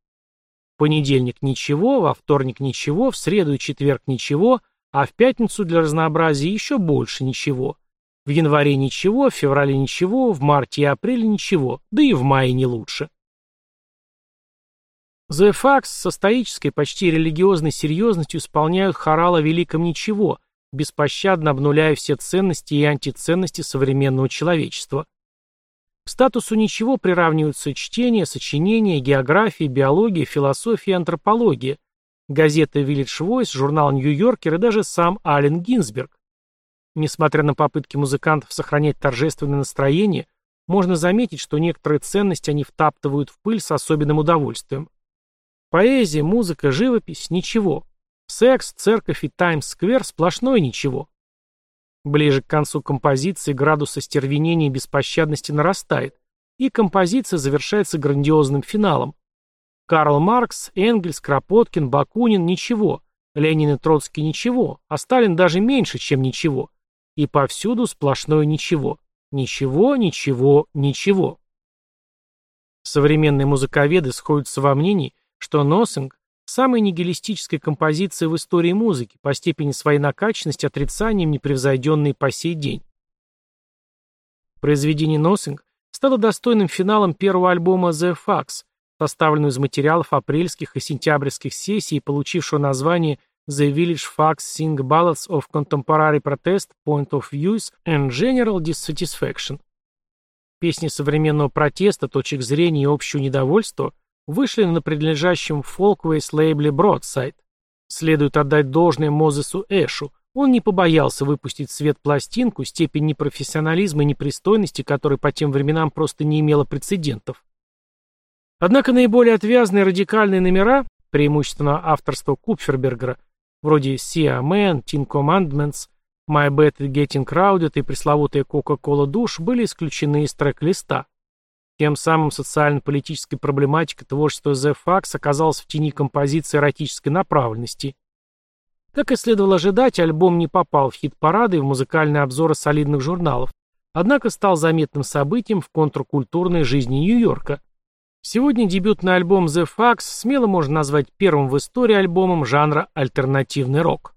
понедельник ничего, во вторник ничего, в среду и четверг ничего, а в пятницу для разнообразия еще больше ничего. В январе ничего, в феврале ничего, в марте и апреле ничего, да и в мае не лучше. The Fax со стоической, почти религиозной серьезностью исполняют хорал о великом ничего, беспощадно обнуляя все ценности и антиценности современного человечества. Статусу ничего приравниваются чтение, сочинение, география, биология, философия и антропология, газета Village Voice, журнал Нью-Йоркер и даже сам Ален Гинзберг. Несмотря на попытки музыкантов сохранять торжественное настроение, можно заметить, что некоторые ценности они втаптывают в пыль с особенным удовольствием. Поэзия, музыка, живопись – ничего. Секс, церковь и Таймс-сквер – сплошное ничего. Ближе к концу композиции градус остервенения и беспощадности нарастает, и композиция завершается грандиозным финалом. Карл Маркс, Энгельс, Кропоткин, Бакунин – ничего, Ленин и Троцкий – ничего, а Сталин даже меньше, чем ничего. И повсюду сплошное ничего. Ничего, ничего, ничего. Современные музыковеды сходятся во мнении, что Носинг – самая нигилистическая композиция в истории музыки, по степени своей накачанности отрицанием непревзойденной по сей день. Произведение Носинг стало достойным финалом первого альбома The Fax, составленную из материалов апрельских и сентябрьских сессий и получившего название The Village Fax Sing Ballads of Contemporary Protest, Point of Views and General Dissatisfaction. Песни современного протеста, точек зрения и общего недовольства вышли на принадлежащем Folkways лейбле Broadside. Следует отдать должное Мозесу Эшу. Он не побоялся выпустить в свет пластинку, степень непрофессионализма и непристойности, которой по тем временам просто не имела прецедентов. Однако наиболее отвязные радикальные номера, преимущественно авторства Купфербергера, вроде «Sea Man», «Teen Commandments», «My Bad Getting Crowded» и пресловутая «Coca-Cola Душ» были исключены из трек-листа. Тем самым социально-политическая проблематика творчества The Fax оказалась в тени композиции эротической направленности. Как и следовало ожидать, альбом не попал в хит-парады и в музыкальные обзоры солидных журналов, однако стал заметным событием в контркультурной жизни Нью-Йорка. Сегодня дебютный альбом The Fax смело можно назвать первым в истории альбомом жанра альтернативный рок.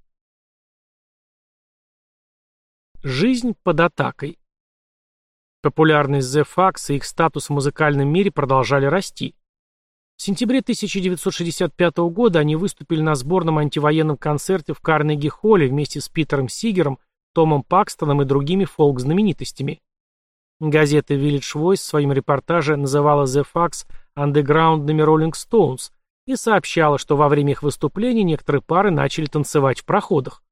Жизнь под атакой. Популярность The Fax и их статус в музыкальном мире продолжали расти. В сентябре 1965 года они выступили на сборном антивоенном концерте в Карнеги-холле вместе с Питером Сигером, Томом Пакстоном и другими фолк-знаменитостями. Газета Village Voice в своем репортаже называла The Fax андеграундными Rolling Stones и сообщала, что во время их выступлений некоторые пары начали танцевать в проходах.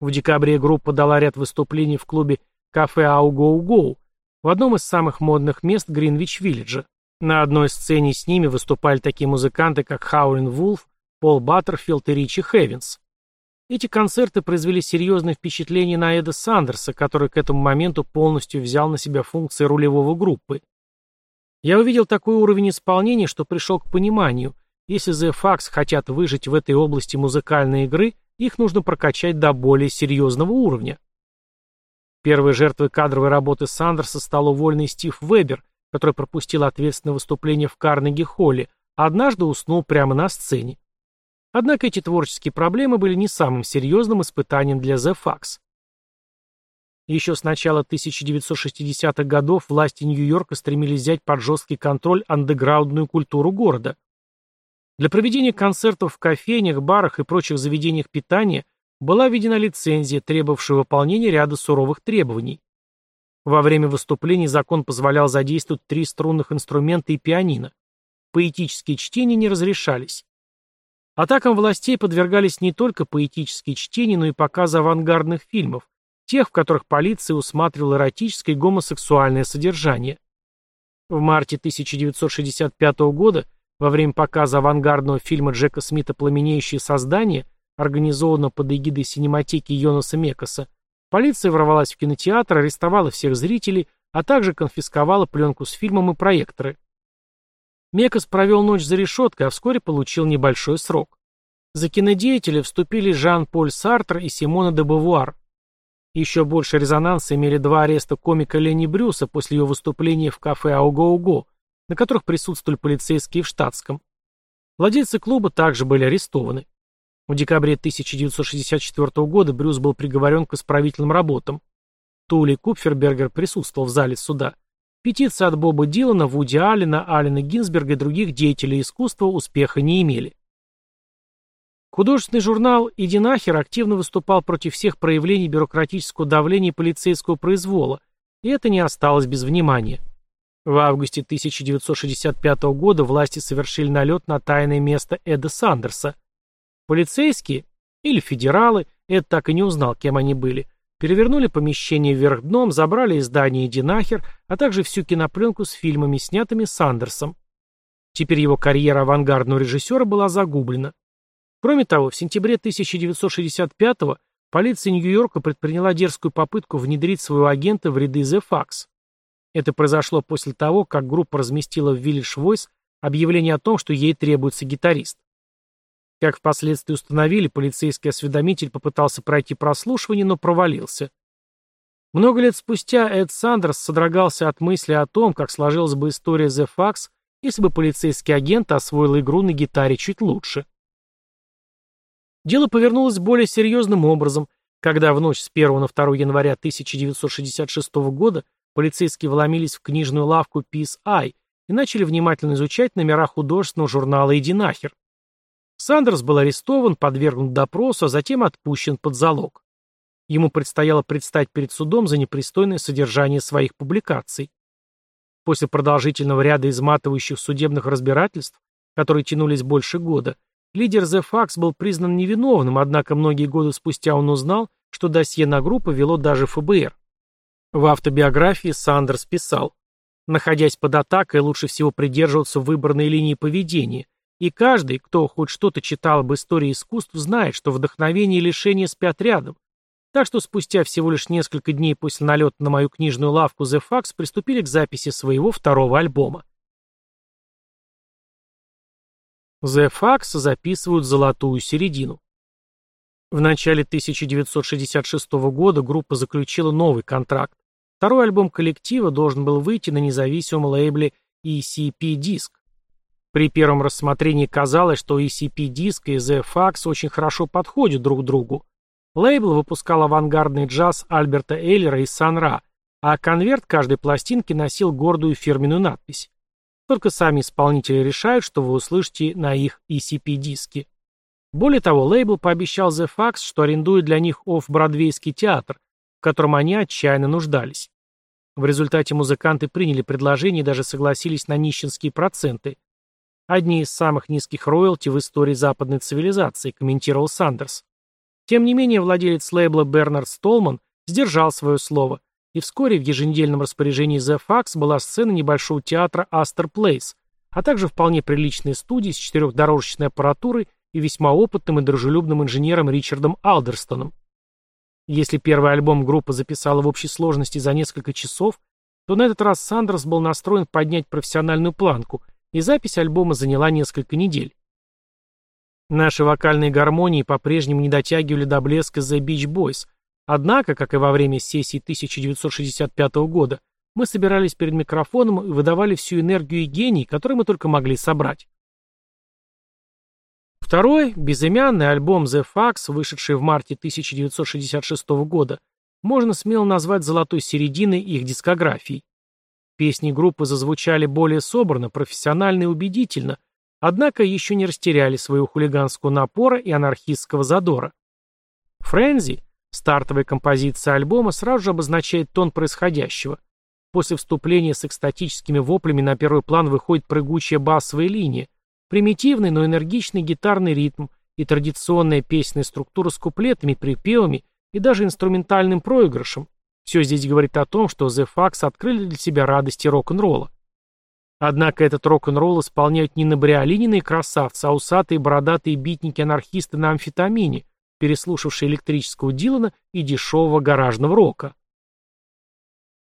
В декабре группа дала ряд выступлений в клубе «Кафе Ау Гоу Гоу» в одном из самых модных мест Гринвич-Виллиджа. На одной сцене с ними выступали такие музыканты, как Хаулин Вулф, Пол Баттерфилд и Ричи Хевинс. Эти концерты произвели серьезное впечатление на Эда Сандерса, который к этому моменту полностью взял на себя функции рулевого группы. Я увидел такой уровень исполнения, что пришел к пониманию, если The Fax хотят выжить в этой области музыкальной игры, их нужно прокачать до более серьезного уровня. Первой жертвой кадровой работы Сандерса стал уволенный Стив Вебер, который пропустил ответственное выступление в Карнеги-холле, а однажды уснул прямо на сцене. Однако эти творческие проблемы были не самым серьезным испытанием для The Fax. Еще с начала 1960-х годов власти Нью-Йорка стремились взять под жесткий контроль андеграундную культуру города. Для проведения концертов в кофейнях, барах и прочих заведениях питания была введена лицензия, требовавшая выполнения ряда суровых требований. Во время выступлений закон позволял задействовать три струнных инструмента и пианино. Поэтические чтения не разрешались. Атакам властей подвергались не только поэтические чтения, но и показы авангардных фильмов, тех, в которых полиция усматривала эротическое и гомосексуальное содержание. В марте 1965 года, во время показа авангардного фильма Джека Смита «Пламенеющие создания», организованного под эгидой синематеки Йонаса Мекаса, полиция ворвалась в кинотеатр, арестовала всех зрителей, а также конфисковала пленку с фильмом и проекторы. Мекас провел ночь за решеткой, а вскоре получил небольшой срок. За кинодеятеля вступили Жан-Поль Сартр и Симона де Бавуар. Еще больше резонанса имели два ареста комика Ленни Брюса после его выступления в кафе «Ауго-Уго», на которых присутствовали полицейские в штатском. Владельцы клуба также были арестованы. В декабре 1964 года Брюс был приговорен к исправительным работам. Тули Купфербергер присутствовал в зале суда. Петиции от Боба Дилана, Вуди Аллена, Алина Гинзберга и других деятелей искусства успеха не имели. Художественный журнал «Иди нахер» активно выступал против всех проявлений бюрократического давления и полицейского произвола, и это не осталось без внимания. В августе 1965 года власти совершили налет на тайное место Эда Сандерса. Полицейские, или федералы, Эд так и не узнал, кем они были, перевернули помещение вверх дном, забрали из здания Динахер, а также всю кинопленку с фильмами, снятыми Сандерсом. Теперь его карьера авангардного режиссера была загублена. Кроме того, в сентябре 1965-го полиция Нью-Йорка предприняла дерзкую попытку внедрить своего агента в ряды The Fax. Это произошло после того, как группа разместила в Village Voice объявление о том, что ей требуется гитарист. Как впоследствии установили, полицейский осведомитель попытался пройти прослушивание, но провалился. Много лет спустя Эд Сандерс содрогался от мысли о том, как сложилась бы история The Fax, если бы полицейский агент освоил игру на гитаре чуть лучше. Дело повернулось более серьезным образом, когда в ночь с 1 на 2 января 1966 года полицейские вломились в книжную лавку Peace Eye и начали внимательно изучать номера художественного журнала «Иди нахер». Сандерс был арестован, подвергнут допросу, а затем отпущен под залог. Ему предстояло предстать перед судом за непристойное содержание своих публикаций. После продолжительного ряда изматывающих судебных разбирательств, которые тянулись больше года, лидер The Fax был признан невиновным, однако многие годы спустя он узнал, что досье на группу вело даже ФБР. В автобиографии Сандерс писал, «Находясь под атакой, лучше всего придерживаться выбранной линии поведения, и каждый, кто хоть что-то читал об истории искусств, знает, что вдохновение и лишение спят рядом. Так что спустя всего лишь несколько дней после налета на мою книжную лавку The Fax приступили к записи своего второго альбома. The Fax записывают золотую середину. В начале 1966 года группа заключила новый контракт. Второй альбом коллектива должен был выйти на независимом лейбле ECP Disc. При первом рассмотрении казалось, что ECP-диск и The Fax очень хорошо подходят друг другу. Лейбл выпускал авангардный джаз Альберта Эйлера и Сан-Ра, а конверт каждой пластинки носил гордую фирменную надпись. Только сами исполнители решают, что вы услышите на их ECP-диске. Более того, лейбл пообещал The что арендует для них офф-бродвейский театр, в котором они отчаянно нуждались. В результате музыканты приняли предложение и даже согласились на нищенские проценты – Одни из самых низких роялти в истории западной цивилизации, комментировал Сандерс. Тем не менее, владелец лейбла Бернард Столман сдержал свое слово, и вскоре в еженедельном распоряжении The Fax была сцена небольшого театра Астер Плейс, а также вполне приличные студии с четырехдорожечной аппаратурой и весьма опытным и дружелюбным инженером Ричардом Алдерстоном. Если первый альбом группа записала в общей сложности за несколько часов, то на этот раз Сандерс был настроен поднять профессиональную планку и запись альбома заняла несколько недель. Наши вокальные гармонии по-прежнему не дотягивали до блеска The Beach Boys, однако, как и во время сессии 1965 года, мы собирались перед микрофоном и выдавали всю энергию и гений, который мы только могли собрать. Второй, безымянный альбом The Fax, вышедший в марте 1966 года, можно смело назвать золотой серединой их дискографии. Песни группы зазвучали более собранно, профессионально и убедительно, однако еще не растеряли своего хулиганского напора и анархистского задора. «Френзи» — стартовая композиция альбома, сразу же обозначает тон происходящего. После вступления с экстатическими воплями на первый план выходит прыгучая басовая линия, примитивный, но энергичный гитарный ритм и традиционная песенная структура с куплетами, припевами и даже инструментальным проигрышем, все здесь говорит о том, что The Fax открыли для себя радости рок-н-ролла. Однако этот рок-н-ролл исполняют не набриолиненные красавцы, а усатые бородатые битники-анархисты на амфетамине, переслушавшие электрического Дилана и дешевого гаражного рока.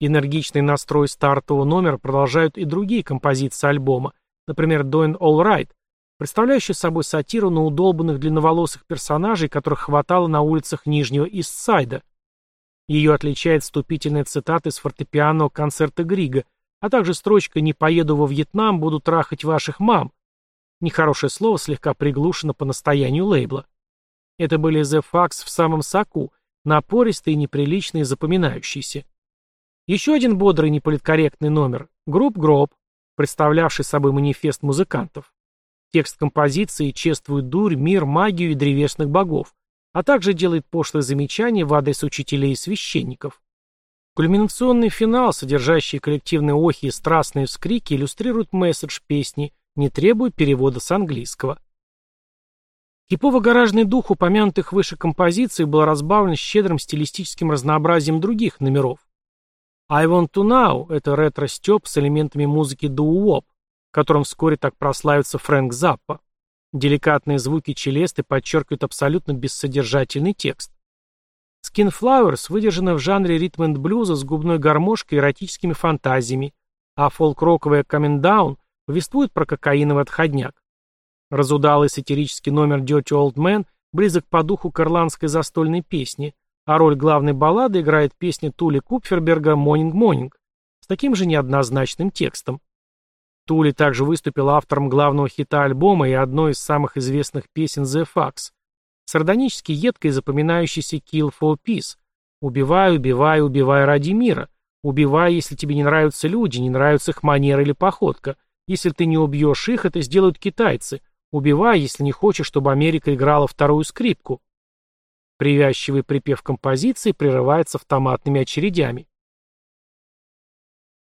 Энергичный настрой стартового номера продолжают и другие композиции альбома, например, Doing All Right, представляющий собой сатиру на удолбанных длинноволосых персонажей, которых хватало на улицах Нижнего Истсайда. Ее отличает вступительная цитата из фортепианного концерта Грига, а также строчка «Не поеду во Вьетнам, буду трахать ваших мам». Нехорошее слово слегка приглушено по настоянию лейбла. Это были The Fax в самом соку, напористые, неприличные, запоминающиеся. Еще один бодрый неполиткорректный номер — групп Гроб, представлявший собой манифест музыкантов. Текст композиции чествует дурь, мир, магию и древесных богов, а также делает пошлые замечания в адрес учителей и священников. Кульминационный финал, содержащий коллективные охи и страстные вскрики, иллюстрирует месседж песни, не требует перевода с английского. Типово-гаражный дух упомянутых выше композиций был разбавлен щедрым стилистическим разнообразием других номеров. I Want To Now — это ретро-степ с элементами музыки дуу-воп, которым вскоре так прославится Фрэнк Заппа. Деликатные звуки челесты подчеркивают абсолютно бессодержательный текст. Skin Flowers выдержана в жанре ритм-энд-блюза с губной гармошкой и эротическими фантазиями, а фолк-роковая Coming Down повествует про кокаиновый отходняк. Разудалый сатирический номер Dirty Old Man близок по духу к застольной песне, а роль главной баллады играет песня Тули Купферберга «Morning Morning» с таким же неоднозначным текстом. Тули также выступил автором главного хита альбома и одной из самых известных песен The Fax, сардонически едкой запоминающейся «Kill for Peace» «Убивай, убивай, убивай ради мира», «Убивай, если тебе не нравятся люди, не нравятся их манера или походка», «Если ты не убьешь их, это сделают китайцы», Убивай, если не хочешь, чтобы Америка играла вторую скрипку. Привязчивый припев композиции прерывается автоматными очередями.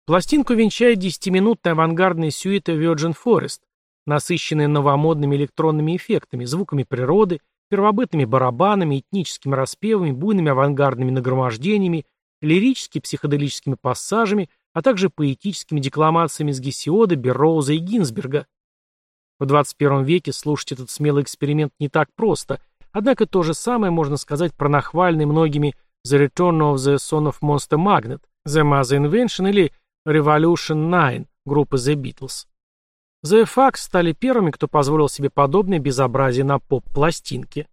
Пластинку венчает десятиминутная авангардная сюита Virgin Forest, насыщенная новомодными электронными эффектами, звуками природы, первобытными барабанами, этническими распевами, буйными авангардными нагромождениями, лирически-психоделическими пассажами, а также поэтическими декламациями с Гесиода, Берроуза и Гинзберга. В 21 веке слушать этот смелый эксперимент не так просто, однако то же самое можно сказать про нахвальный многими The Return of the Son of Monster Magnet, The Mother Invention или Revolution 9 группы The Beatles. The Fax стали первыми, кто позволил себе подобное безобразие на поп-пластинке.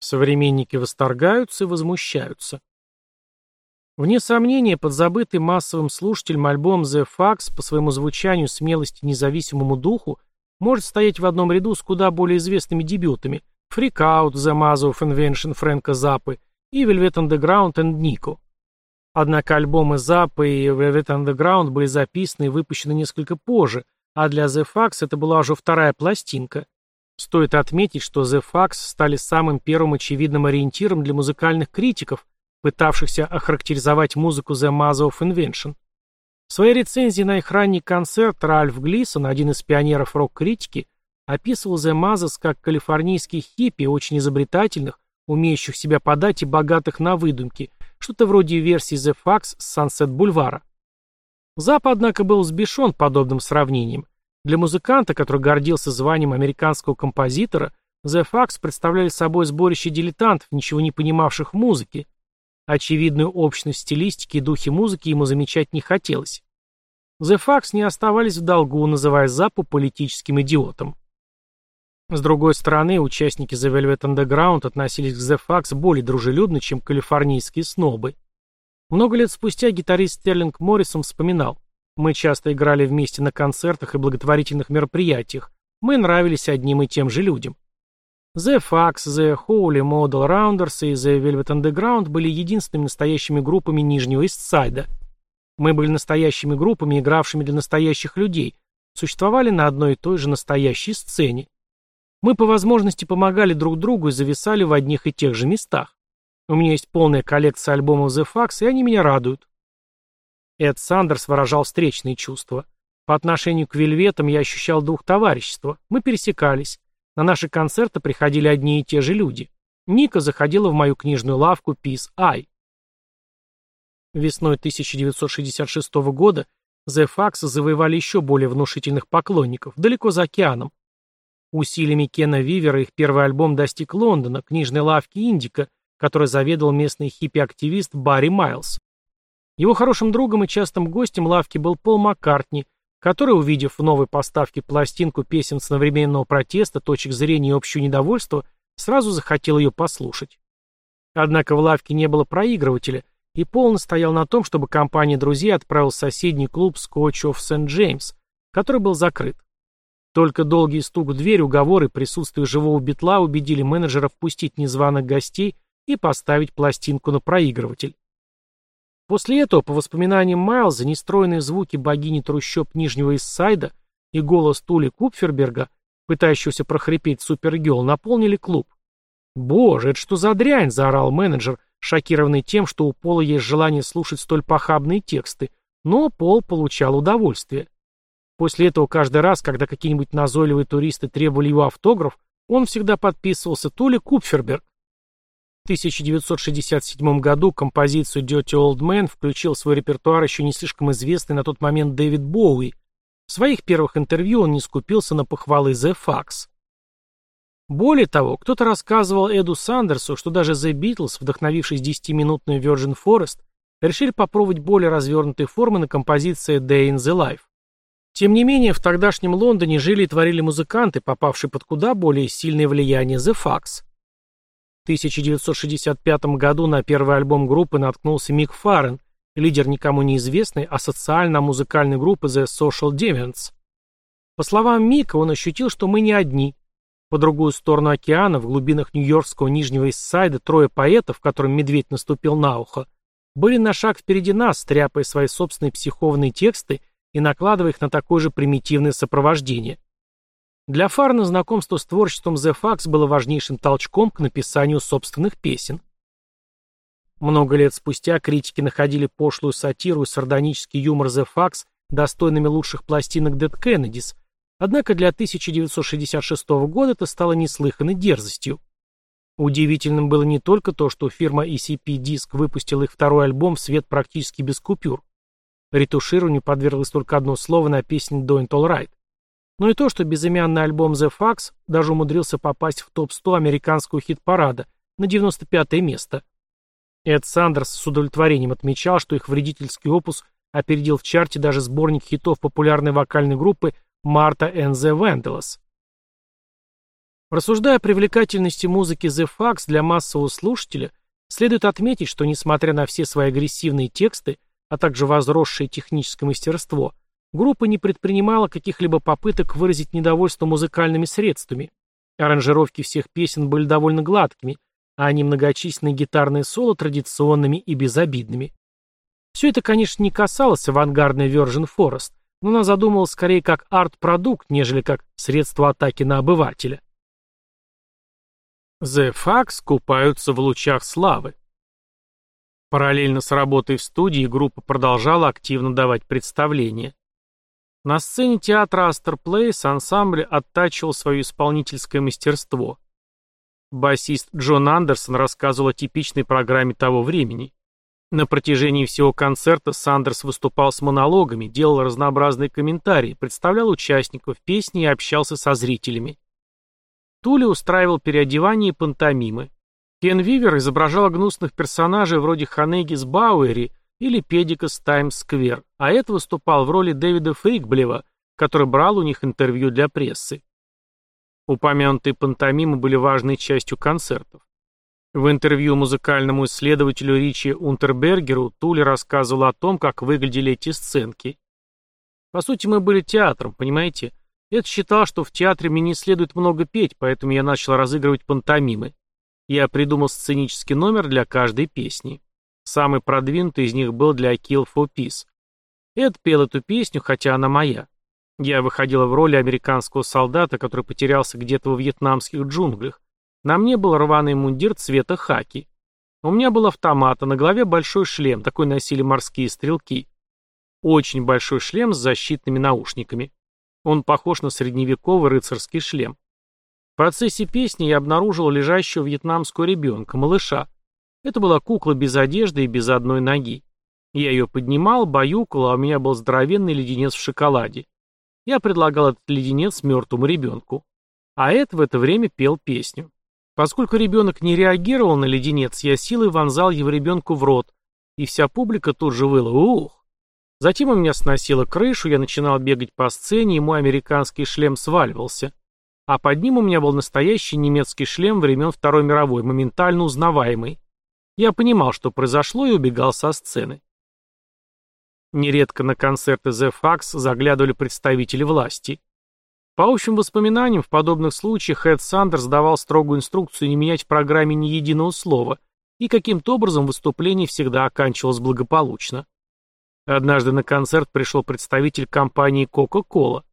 Современники восторгаются и возмущаются. Вне сомнения, подзабытый массовым слушателем альбом The Fax по своему звучанию, смелости, независимому духу может стоять в одном ряду с куда более известными дебютами Freak Out, The Mazo of Invention Фрэнка Заппы и Velvet Underground and Nico. Однако альбомы Заппы и Velvet Underground были записаны и выпущены несколько позже, а для The Fax это была уже вторая пластинка. Стоит отметить, что The Fax стали самым первым очевидным ориентиром для музыкальных критиков, пытавшихся охарактеризовать музыку The Mother of Invention. В своей рецензии на их ранний концерт Ральф Глисон, один из пионеров рок-критики, описывал The Mothers как калифорнийских хиппи, очень изобретательных, умеющих себя подать и богатых на выдумки, что-то вроде версии The Fax с Sunset Бульвара. Зап, однако, был взбешен подобным сравнением. Для музыканта, который гордился званием американского композитора, The Fax представляли собой сборище дилетантов, ничего не понимавших в музыке, Очевидную общность стилистики и духе музыки ему замечать не хотелось. The Fax не оставались в долгу, называя Запу политическим идиотом. С другой стороны, участники The Velvet Underground относились к The Fax более дружелюбно, чем калифорнийские снобы. Много лет спустя гитарист Стерлинг Моррисон вспоминал, «Мы часто играли вместе на концертах и благотворительных мероприятиях. Мы нравились одним и тем же людям. The Fax, The Holy Model Rounders и The Velvet Underground были единственными настоящими группами Нижнего Истсайда. Мы были настоящими группами, игравшими для настоящих людей, существовали на одной и той же настоящей сцене. Мы по возможности помогали друг другу и зависали в одних и тех же местах. У меня есть полная коллекция альбомов The Fax, и они меня радуют. Эд Сандерс выражал встречные чувства. По отношению к Вельветам я ощущал дух товарищества. Мы пересекались. На наши концерты приходили одни и те же люди. Ника заходила в мою книжную лавку Peace Eye. Весной 1966 года The Fax завоевали еще более внушительных поклонников, далеко за океаном. Усилиями Кена Вивера их первый альбом достиг Лондона, книжной лавки Индика, которой заведовал местный хиппи-активист Барри Майлз. Его хорошим другом и частым гостем лавки был Пол Маккартни, который, увидев в новой поставке пластинку песен современного протеста, точек зрения и общего недовольства, сразу захотел ее послушать. Однако в лавке не было проигрывателя, и Пол настоял на том, чтобы компания друзей отправил в соседний клуб Scotch of St. James, который был закрыт. Только долгий стук в дверь, уговоры, присутствие живого битла убедили менеджера впустить незваных гостей и поставить пластинку на проигрыватель. После этого, по воспоминаниям Майлза, нестроенные звуки богини трущоб Нижнего Иссайда и голос Тули Купферберга, пытающегося прохрипеть Супергелл, наполнили клуб. «Боже, это что за дрянь?» – заорал менеджер, шокированный тем, что у Пола есть желание слушать столь похабные тексты, но Пол получал удовольствие. После этого каждый раз, когда какие-нибудь назойливые туристы требовали его автограф, он всегда подписывался Тули Купферберг. В 1967 году композицию Dirty Old Man включил в свой репертуар еще не слишком известный на тот момент Дэвид Боуи. В своих первых интервью он не скупился на похвалы The Fax. Более того, кто-то рассказывал Эду Сандерсу, что даже The Beatles, вдохновившись 10-минутной Virgin Forest, решили попробовать более развернутые формы на композиции Day in the Life. Тем не менее, в тогдашнем Лондоне жили и творили музыканты, попавшие под куда более сильное влияние The Fax. В 1965 году на первый альбом группы наткнулся Мик Фаррен, лидер никому неизвестной, а социально-музыкальной группы The Social Deviants. По словам Мика, он ощутил, что мы не одни. По другую сторону океана, в глубинах нью-йоркского Нижнего Иссайда, трое поэтов, которым медведь наступил на ухо, были на шаг впереди нас, стряпая свои собственные психованные тексты и накладывая их на такое же примитивное сопровождение. Для Фарна знакомство с творчеством The Fax было важнейшим толчком к написанию собственных песен. Много лет спустя критики находили пошлую сатиру и сардонический юмор The Fax достойными лучших пластинок Dead Kennedys, однако для 1966 года это стало неслыханной дерзостью. Удивительным было не только то, что фирма ECP Disc выпустила их второй альбом в свет практически без купюр. Ретушированию подверглось только одно слово на песне Doing All Right но и то, что безымянный альбом The Fax даже умудрился попасть в топ-100 американского хит-парада на 95 место. Эд Сандерс с удовлетворением отмечал, что их вредительский опус опередил в чарте даже сборник хитов популярной вокальной группы Марта and the Vandellas. Рассуждая о привлекательности музыки The Fax для массового слушателя, следует отметить, что несмотря на все свои агрессивные тексты, а также возросшее техническое мастерство, Группа не предпринимала каких-либо попыток выразить недовольство музыкальными средствами. Аранжировки всех песен были довольно гладкими, а немногочисленные гитарные соло традиционными и безобидными. Все это, конечно, не касалось авангардной Virgin Forest, но она задумывалась скорее как арт-продукт, нежели как средство атаки на обывателя. The Fax купаются в лучах славы. Параллельно с работой в студии группа продолжала активно давать представления. На сцене театра Астер Плейс ансамбль оттачивал свое исполнительское мастерство. Басист Джон Андерсон рассказывал о типичной программе того времени. На протяжении всего концерта Сандерс выступал с монологами, делал разнообразные комментарии, представлял участников песни и общался со зрителями. Тули устраивал переодевание и пантомимы. Кен Вивер изображал гнусных персонажей вроде Ханеги с Бауэри или Педикас Таймс-сквер, а это выступал в роли Дэвида Фрикблева, который брал у них интервью для прессы. Упомянутые пантомимы были важной частью концертов. В интервью музыкальному исследователю Ричи Унтербергеру Тули рассказывал о том, как выглядели эти сценки. По сути, мы были театром, понимаете? Эд считал, что в театре мне не следует много петь, поэтому я начал разыгрывать пантомимы. Я придумал сценический номер для каждой песни. Самый продвинутый из них был для Kill for Peace. Эд пел эту песню, хотя она моя. Я выходила в роли американского солдата, который потерялся где-то во вьетнамских джунглях. На мне был рваный мундир цвета хаки. У меня был автомат, а на голове большой шлем, такой носили морские стрелки. Очень большой шлем с защитными наушниками. Он похож на средневековый рыцарский шлем. В процессе песни я обнаружил лежащего вьетнамского ребенка, малыша. Это была кукла без одежды и без одной ноги. Я ее поднимал, баюкал, а у меня был здоровенный леденец в шоколаде. Я предлагал этот леденец мертвому ребенку. А Эд в это время пел песню. Поскольку ребенок не реагировал на леденец, я силой вонзал его ребенку в рот, и вся публика тут же выла «Ух!». Затем у меня сносило крышу, я начинал бегать по сцене, и мой американский шлем сваливался. А под ним у меня был настоящий немецкий шлем времен Второй мировой, моментально узнаваемый. Я понимал, что произошло, и убегал со сцены. Нередко на концерты The Fax заглядывали представители власти. По общим воспоминаниям, в подобных случаях Эд Сандерс давал строгую инструкцию не менять в программе ни единого слова, и каким-то образом выступление всегда оканчивалось благополучно. Однажды на концерт пришел представитель компании Coca-Cola.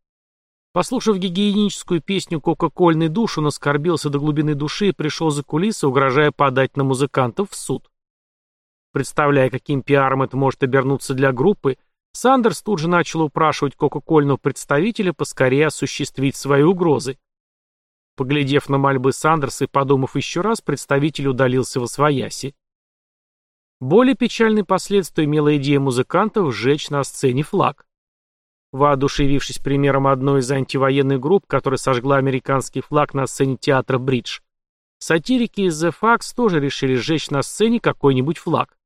Послушав гигиеническую песню «Кока-кольный душ», он оскорбился до глубины души и пришел за кулисы, угрожая подать на музыкантов в суд. Представляя, каким пиаром это может обернуться для группы, Сандерс тут же начал упрашивать кока-кольного представителя поскорее осуществить свои угрозы. Поглядев на мольбы Сандерса и подумав еще раз, представитель удалился во свояси. Более печальные последствия имела идея музыкантов сжечь на сцене флаг. Воодушевившись примером одной из антивоенных групп, которая сожгла американский флаг на сцене театра «Бридж», сатирики из The Fax тоже решили сжечь на сцене какой-нибудь флаг.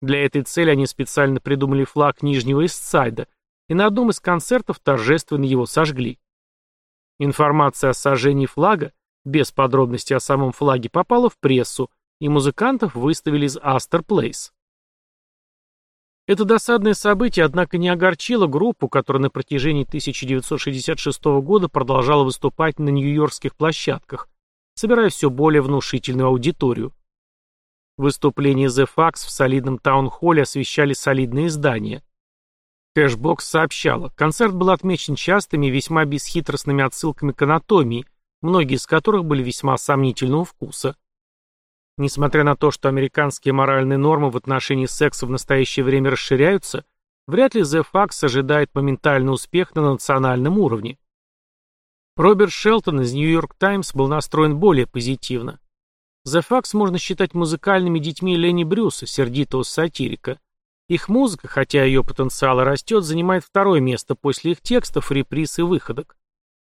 Для этой цели они специально придумали флаг Нижнего Истсайда и на одном из концертов торжественно его сожгли. Информация о сожжении флага, без подробностей о самом флаге, попала в прессу, и музыкантов выставили из Астер Плейс. Это досадное событие, однако, не огорчило группу, которая на протяжении 1966 года продолжала выступать на нью-йоркских площадках, собирая все более внушительную аудиторию. Выступления The Fugs в солидном таунхолле освещали солидные издания. Cashbox сообщала, концерт был отмечен частыми и весьма бесхитростными отсылками к анатомии, многие из которых были весьма сомнительного вкуса. Несмотря на то, что американские моральные нормы в отношении секса в настоящее время расширяются, вряд ли The Fugs ожидает моментальный успех на национальном уровне. Роберт Шелтон из New York Times был настроен более позитивно. The Fax можно считать музыкальными детьми Ленни Брюса, сердитого сатирика. Их музыка, хотя ее потенциал растет, занимает второе место после их текстов, реприз и выходок.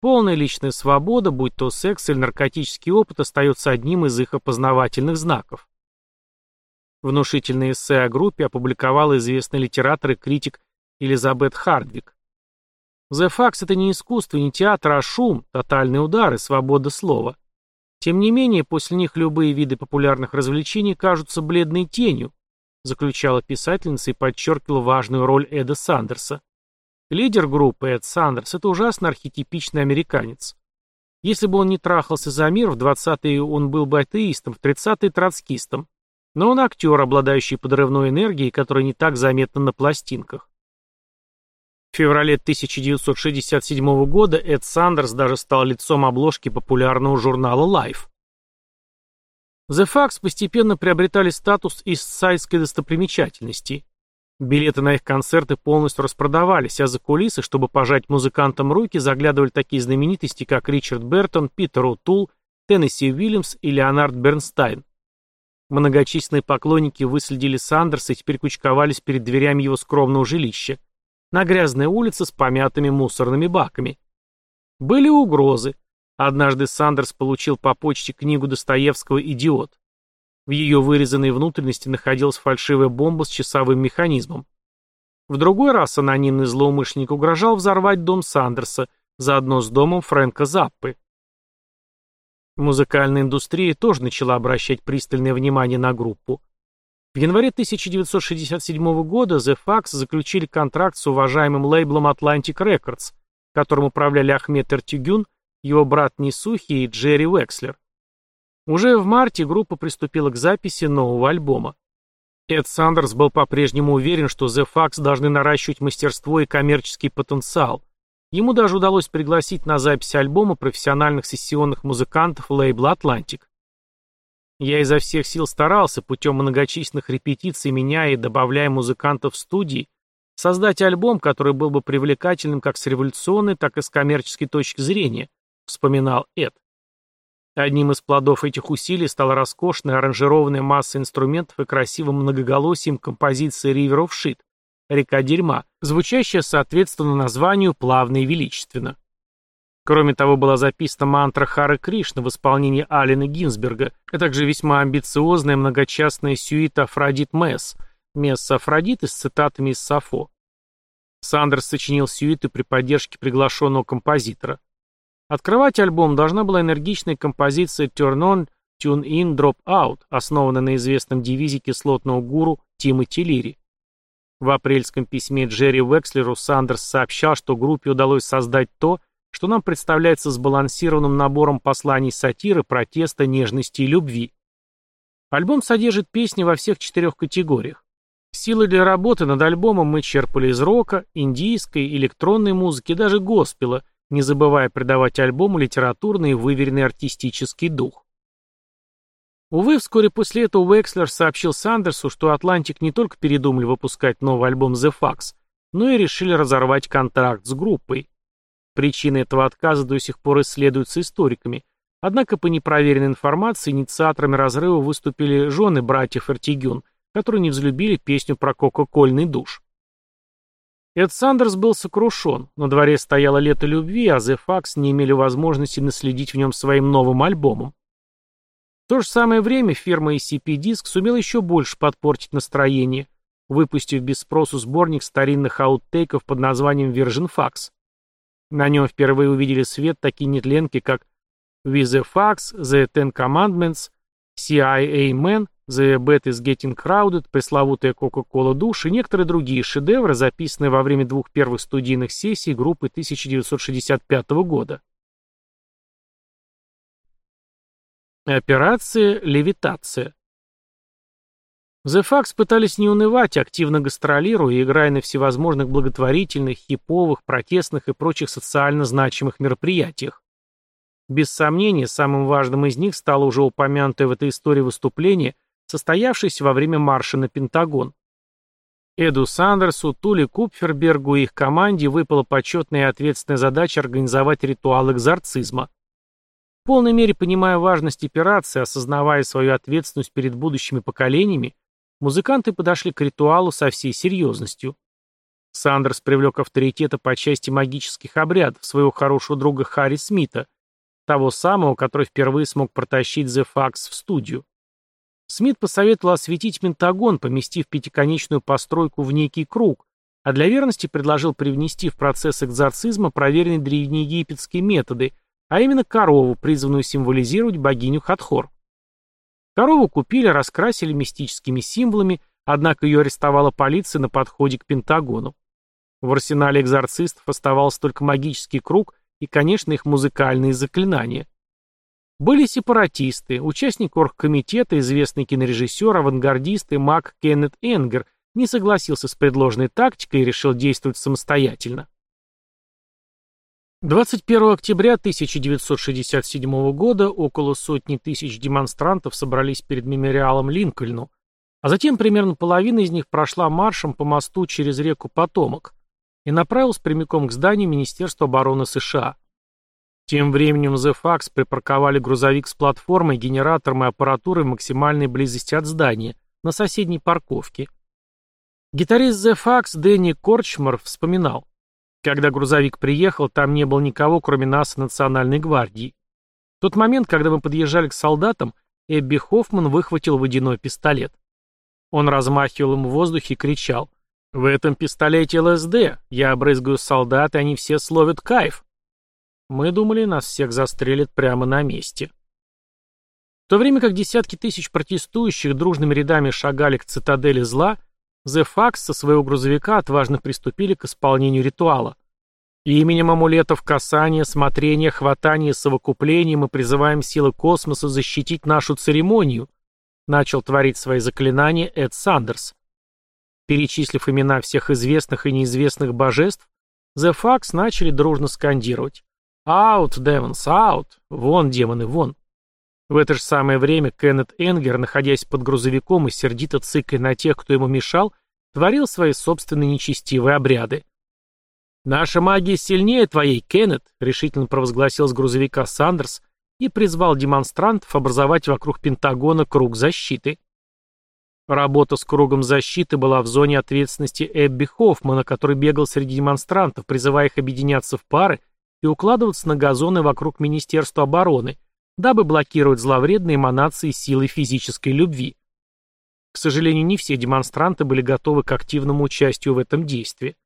Полная личная свобода, будь то секс или наркотический опыт, остается одним из их опознавательных знаков. Внушительное эссе о группе опубликовала известный литератор и критик Элизабет Хардвик. The Fax — это не искусство, не театр, а шум, тотальный удар и свобода слова. Тем не менее, после них любые виды популярных развлечений кажутся бледной тенью, заключала писательница и подчеркивала важную роль Эда Сандерса. Лидер группы Эд Сандерс – это ужасно архетипичный американец. Если бы он не трахался за мир, в 20-е он был бы атеистом, в 30-е – троцкистом. Но он актер, обладающий подрывной энергией, которая не так заметна на пластинках. В феврале 1967 года Эд Сандерс даже стал лицом обложки популярного журнала Life. The Fax постепенно приобретали статус истсайдской достопримечательности. Билеты на их концерты полностью распродавались, а за кулисы, чтобы пожать музыкантам руки, заглядывали такие знаменитости, как Ричард Бертон, Питер О'Тул, Теннесси Уильямс и Леонард Бернстайн. Многочисленные поклонники выследили Сандерса и теперь кучковались перед дверями его скромного жилища, на грязной улице с помятыми мусорными баками. Были угрозы. Однажды Сандерс получил по почте книгу Достоевского «Идиот». В ее вырезанной внутренности находилась фальшивая бомба с часовым механизмом. В другой раз анонимный злоумышленник угрожал взорвать дом Сандерса, заодно с домом Фрэнка Заппы. Музыкальная индустрия тоже начала обращать пристальное внимание на группу. В январе 1967 года The Fax заключили контракт с уважаемым лейблом Atlantic Records, которым управляли Ахмед Эртегюн, его брат Несухи и Джерри Векслер. Уже в марте группа приступила к записи нового альбома. Эд Сандерс был по-прежнему уверен, что The Fugs должны наращивать мастерство и коммерческий потенциал. Ему даже удалось пригласить на запись альбома профессиональных сессионных музыкантов лейбла «Атлантик». Я изо всех сил старался, путем многочисленных репетиций, меняя и добавляя музыкантов в студии, создать альбом, который был бы привлекательным как с революционной, так и с коммерческой точки зрения, вспоминал Эд. Одним из плодов этих усилий стала роскошная аранжированная масса инструментов и красивым многоголосием композиции River of Shit «Река дерьма», звучащая соответственно названию плавно и величественно. Кроме того, была записана мантра Хары Кришна в исполнении Алина Гинзберга, а также весьма амбициозная многочастная сюита Афродит Месс, месса Афродиты с цитатами из Сафо. Сандерс сочинил сюиту при поддержке приглашенного композитора. Открывать альбом должна была энергичная композиция Turn On, Tune In, Drop Out, основанная на известном девизе кислотного гуру Тимоти Лири. В апрельском письме Джерри Векслеру Сандерс сообщал, что группе удалось создать то, что нам представляется сбалансированным набором посланий сатиры, протеста, нежности и любви. Альбом содержит песни во всех четырех категориях. Силы для работы над альбомом мы черпали из рока, индийской, электронной музыки, даже госпела, не забывая придавать альбому литературный и выверенный артистический дух. Увы, вскоре после этого Уэкслер сообщил Сандерсу, что Атлантик не только передумали выпускать новый альбом The Fax, но и решили разорвать контракт с группой. Причины этого отказа до сих пор исследуются историками, однако по непроверенной информации инициаторами разрыва выступили жены братьев Эртигюн, которые не взлюбили песню про кока-кольный душ. Эд Сандерс был сокрушен, на дворе стояло лето любви, а The Fax не имели возможности наследить в нем своим новым альбомом. В то же самое время фирма ACP Disc сумела еще больше подпортить настроение, выпустив без спросу сборник старинных ауттейков под названием Virgin Fax. На нем впервые увидели свет такие нетленки, как With the Fax, The Ten Commandments, CIA Man, The Bet is Getting Crowded, пресловутая Coca-Cola Душ и некоторые другие шедевры, записанные во время двух первых студийных сессий группы 1965 года. Операция «Левитация». The Fax пытались не унывать, активно гастролируя и играя на всевозможных благотворительных, хиповых, протестных и прочих социально значимых мероприятиях. Без сомнения, самым важным из них стало уже упомянутое в этой истории выступление – состоявшийся во время марша на Пентагон. Эду Сандерсу, Тули Купфербергу и их команде выпала почетная и ответственная задача организовать ритуал экзорцизма. В полной мере понимая важность операции, осознавая свою ответственность перед будущими поколениями, музыканты подошли к ритуалу со всей серьезностью. Сандерс привлек авторитета по части магических обрядов своего хорошего друга Харри Смита, того самого, который впервые смог протащить The Fax в студию. Смит посоветовал осветить Пентагон, поместив пятиконечную постройку в некий круг, а для верности предложил привнести в процесс экзорцизма проверенные древнеегипетские методы, а именно корову, призванную символизировать богиню Хатхор. Корову купили, раскрасили мистическими символами, однако ее арестовала полиция на подходе к Пентагону. В арсенале экзорцистов оставался только магический круг и, конечно, их музыкальные заклинания. Были сепаратисты, участник оргкомитета, известный кинорежиссер, авангардист и маг Кеннет Энгер не согласился с предложенной тактикой и решил действовать самостоятельно. 21 октября 1967 года около сотни тысяч демонстрантов собрались перед мемориалом Линкольну, а затем примерно половина из них прошла маршем по мосту через реку Потомок и направилась прямиком к зданию Министерства обороны США. Тем временем The Fax припарковали грузовик с платформой, генератором и аппаратурой в максимальной близости от здания, на соседней парковке. Гитарист The Fax Дэнни Корчмар вспоминал. Когда грузовик приехал, там не было никого, кроме нас и Национальной гвардии. В тот момент, когда мы подъезжали к солдатам, Эбби Хоффман выхватил водяной пистолет. Он размахивал им в воздухе и кричал. «В этом пистолете ЛСД. Я обрызгаю солдат, и они все словят кайф». Мы думали, нас всех застрелят прямо на месте. В то время как десятки тысяч протестующих дружными рядами шагали к цитадели зла, The Fax со своего грузовика отважно приступили к исполнению ритуала. Именем амулетов касания, смотрения, хватания, совокупления мы призываем силы космоса защитить нашу церемонию, начал творить свои заклинания Эд Сандерс. Перечислив имена всех известных и неизвестных божеств, The Fax начали дружно скандировать. «Аут, Демонс, аут! Вон, демоны, вон!» В это же самое время Кеннет Энгер, находясь под грузовиком и сердито цикая на тех, кто ему мешал, творил свои собственные нечестивые обряды. «Наша магия сильнее твоей, Кеннет», — решительно провозгласил с грузовика Сандерс и призвал демонстрантов образовать вокруг Пентагона круг защиты. Работа с кругом защиты была в зоне ответственности Эбби Хоффмана, который бегал среди демонстрантов, призывая их объединяться в пары и укладываться на газоны вокруг Министерства обороны, дабы блокировать зловредные эманации силы физической любви. К сожалению, не все демонстранты были готовы к активному участию в этом действии.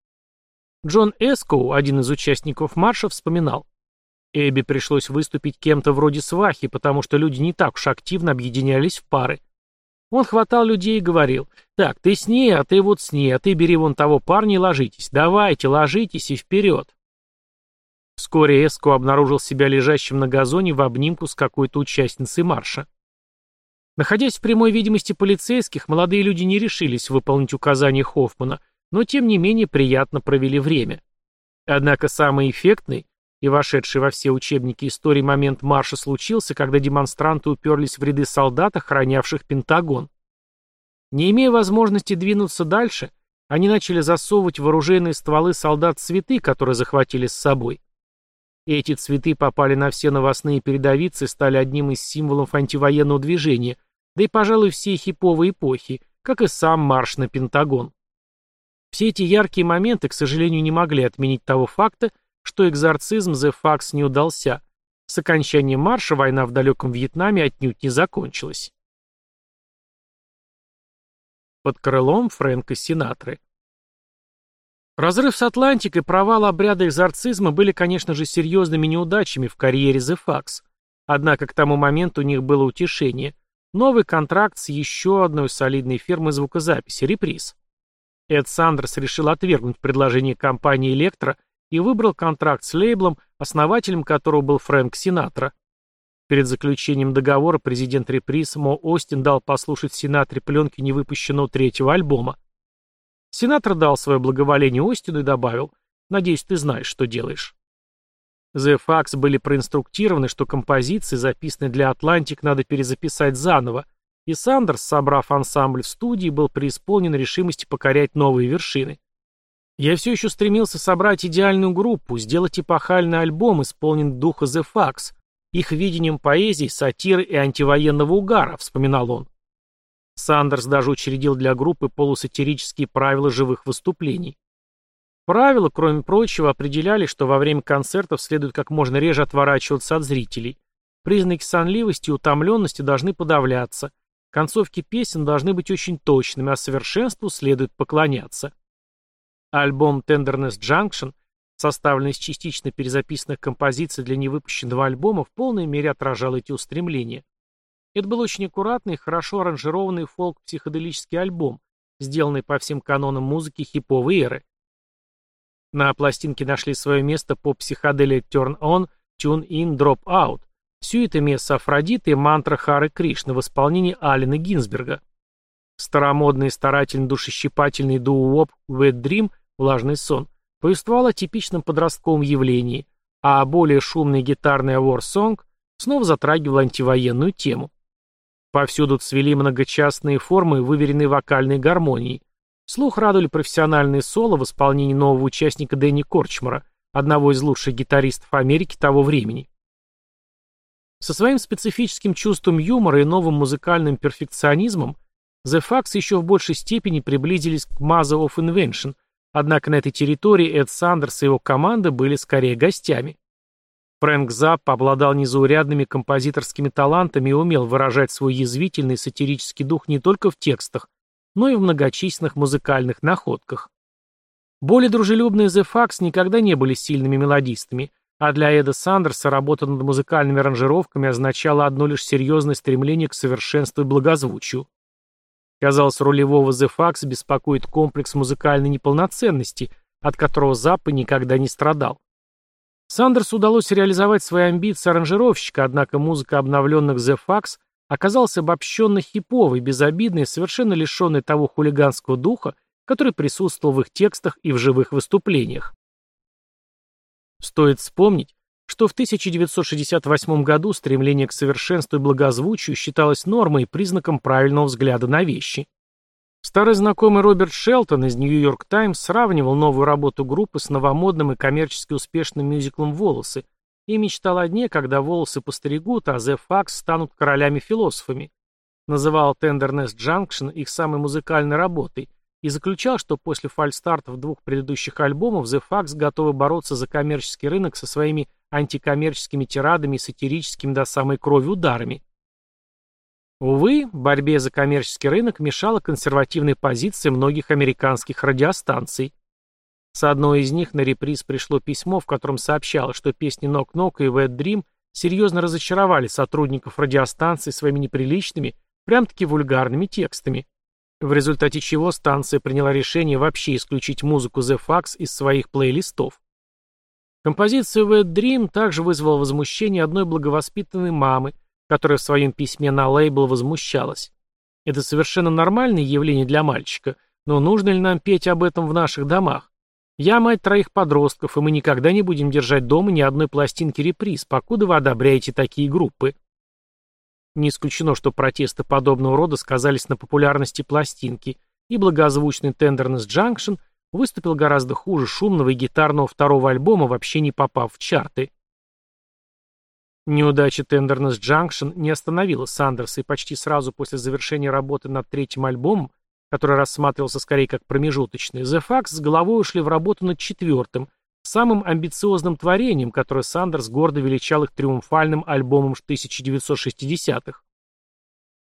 Джон Эскоу, один из участников марша, вспоминал. Эбби пришлось выступить кем-то вроде свахи, потому что люди не так уж активно объединялись в пары. Он хватал людей и говорил, «Так, ты с ней, а ты вот с ней, а ты бери вон того парня и ложитесь. Давайте, ложитесь и вперед». Вскоре Эско обнаружил себя лежащим на газоне в обнимку с какой-то участницей марша. Находясь в прямой видимости полицейских, молодые люди не решились выполнить указания Хоффмана, но тем не менее приятно провели время. Однако самый эффектный и вошедший во все учебники истории момент марша случился, когда демонстранты уперлись в ряды солдат, охранявших Пентагон. Не имея возможности двинуться дальше, они начали засовывать вооруженные стволы солдат цветы, которые захватили с собой. Эти цветы попали на все новостные передовицы стали одним из символов антивоенного движения, да и, пожалуй, всей хиповой эпохи, как и сам марш на Пентагон. Все эти яркие моменты, к сожалению, не могли отменить того факта, что экзорцизм The Fax не удался. С окончанием марша война в далеком Вьетнаме отнюдь не закончилась. Под крылом Фрэнка Синатры. Разрыв с Атлантикой провал обряда экзорцизма были, конечно же, серьезными неудачами в карьере The Fax. Однако к тому моменту у них было утешение. Новый контракт с еще одной солидной фирмой звукозаписи «Реприз». Эд Сандерс решил отвергнуть предложение компании «Электро» и выбрал контракт с лейблом, основателем которого был Фрэнк Синатра. Перед заключением договора президент «Реприз» Мо Остин дал послушать Синатре пленки невыпущенного третьего альбома. Синатра дал свое благоволение Остину и добавил «Надеюсь, ты знаешь, что делаешь». The были проинструктированы, что композиции, записанные для «Атлантик», надо перезаписать заново, и Сандерс, собрав ансамбль в студии, был преисполнен решимости покорять новые вершины. Я все еще стремился собрать идеальную группу, сделать эпохальный альбом, исполнен духа The их видением поэзии, сатиры и антивоенного угара, вспоминал он. Сандерс даже учредил для группы полусатирические правила живых выступлений. Правила, кроме прочего, определяли, что во время концертов следует как можно реже отворачиваться от зрителей. Признаки сонливости и утомленности должны подавляться – Концовки песен должны быть очень точными, а совершенству следует поклоняться. Альбом Tenderness Junction, составленный из частично перезаписанных композиций для невыпущенного альбома, в полной мере отражал эти устремления. Это был очень аккуратный хорошо аранжированный фолк-психоделический альбом, сделанный по всем канонам музыки хиповой эры. На пластинке нашли свое место по психоделии Turn On, Tune In, Drop Out, Сюита Месса Афродиты и мантра Хары Кришны в исполнении Алина Гинзберга. Старомодный старательно душещипательный дуу-воп «Wet Dream» «Влажный сон» повествовал о типичном подростковом явлении, а более шумный гитарный War Song снова затрагивал антивоенную тему. Повсюду цвели многочастные формы выверенной вокальной гармонии. Слух радовали профессиональные соло в исполнении нового участника Дэнни Корчмара, одного из лучших гитаристов Америки того времени. Со своим специфическим чувством юмора и новым музыкальным перфекционизмом The Fax еще в большей степени приблизились к Mother of Invention, однако на этой территории Эд Сандерс и его команда были скорее гостями. Фрэнк Запп обладал незаурядными композиторскими талантами и умел выражать свой язвительный сатирический дух не только в текстах, но и в многочисленных музыкальных находках. Более дружелюбные The Fax никогда не были сильными мелодистами – а для Эда Сандерса работа над музыкальными аранжировками означала одно лишь серьезное стремление к совершенству и благозвучию. Казалось, рулевого The Fax беспокоит комплекс музыкальной неполноценности, от которого Заппа никогда не страдал. Сандерсу удалось реализовать свои амбиции аранжировщика, однако музыка обновленных The Fax оказалась обобщенно хиповой, безобидной, совершенно лишенной того хулиганского духа, который присутствовал в их текстах и в живых выступлениях. Стоит вспомнить, что в 1968 году стремление к совершенству и благозвучию считалось нормой и признаком правильного взгляда на вещи. Старый знакомый Роберт Шелтон из Нью-Йорк Таймс сравнивал новую работу группы с новомодным и коммерчески успешным мюзиклом «Волосы» и мечтал о дне, когда волосы постригут, а The Fax станут королями-философами. Называл Tenderness Junction их самой музыкальной работой и заключал, что после фальстартов двух предыдущих альбомов The Fax готовы бороться за коммерческий рынок со своими антикоммерческими тирадами и сатирическими до самой крови ударами. Увы, борьбе за коммерческий рынок мешала консервативная позиция многих американских радиостанций. С одной из них на реприз пришло письмо, в котором сообщалось, что песни «Нок-Нок» и «Wet Dream» серьезно разочаровали сотрудников радиостанций своими неприличными, прям-таки вульгарными текстами в результате чего станция приняла решение вообще исключить музыку The Fax из своих плейлистов. Композиция Wet Dream также вызвала возмущение одной благовоспитанной мамы, которая в своем письме на лейбл возмущалась. Это совершенно нормальное явление для мальчика, но нужно ли нам петь об этом в наших домах? Я мать троих подростков, и мы никогда не будем держать дома ни одной пластинки реприз, покуда вы одобряете такие группы. Не исключено, что протесты подобного рода сказались на популярности пластинки, и благозвучный Tenderness Junction выступил гораздо хуже шумного и гитарного второго альбома, вообще не попав в чарты. Неудача Tenderness Junction не остановила Сандерса, и почти сразу после завершения работы над третьим альбомом, который рассматривался скорее как промежуточный, The Fax с головой ушли в работу над четвертым, самым амбициозным творением, которое Сандерс гордо величал их триумфальным альбомом 1960-х.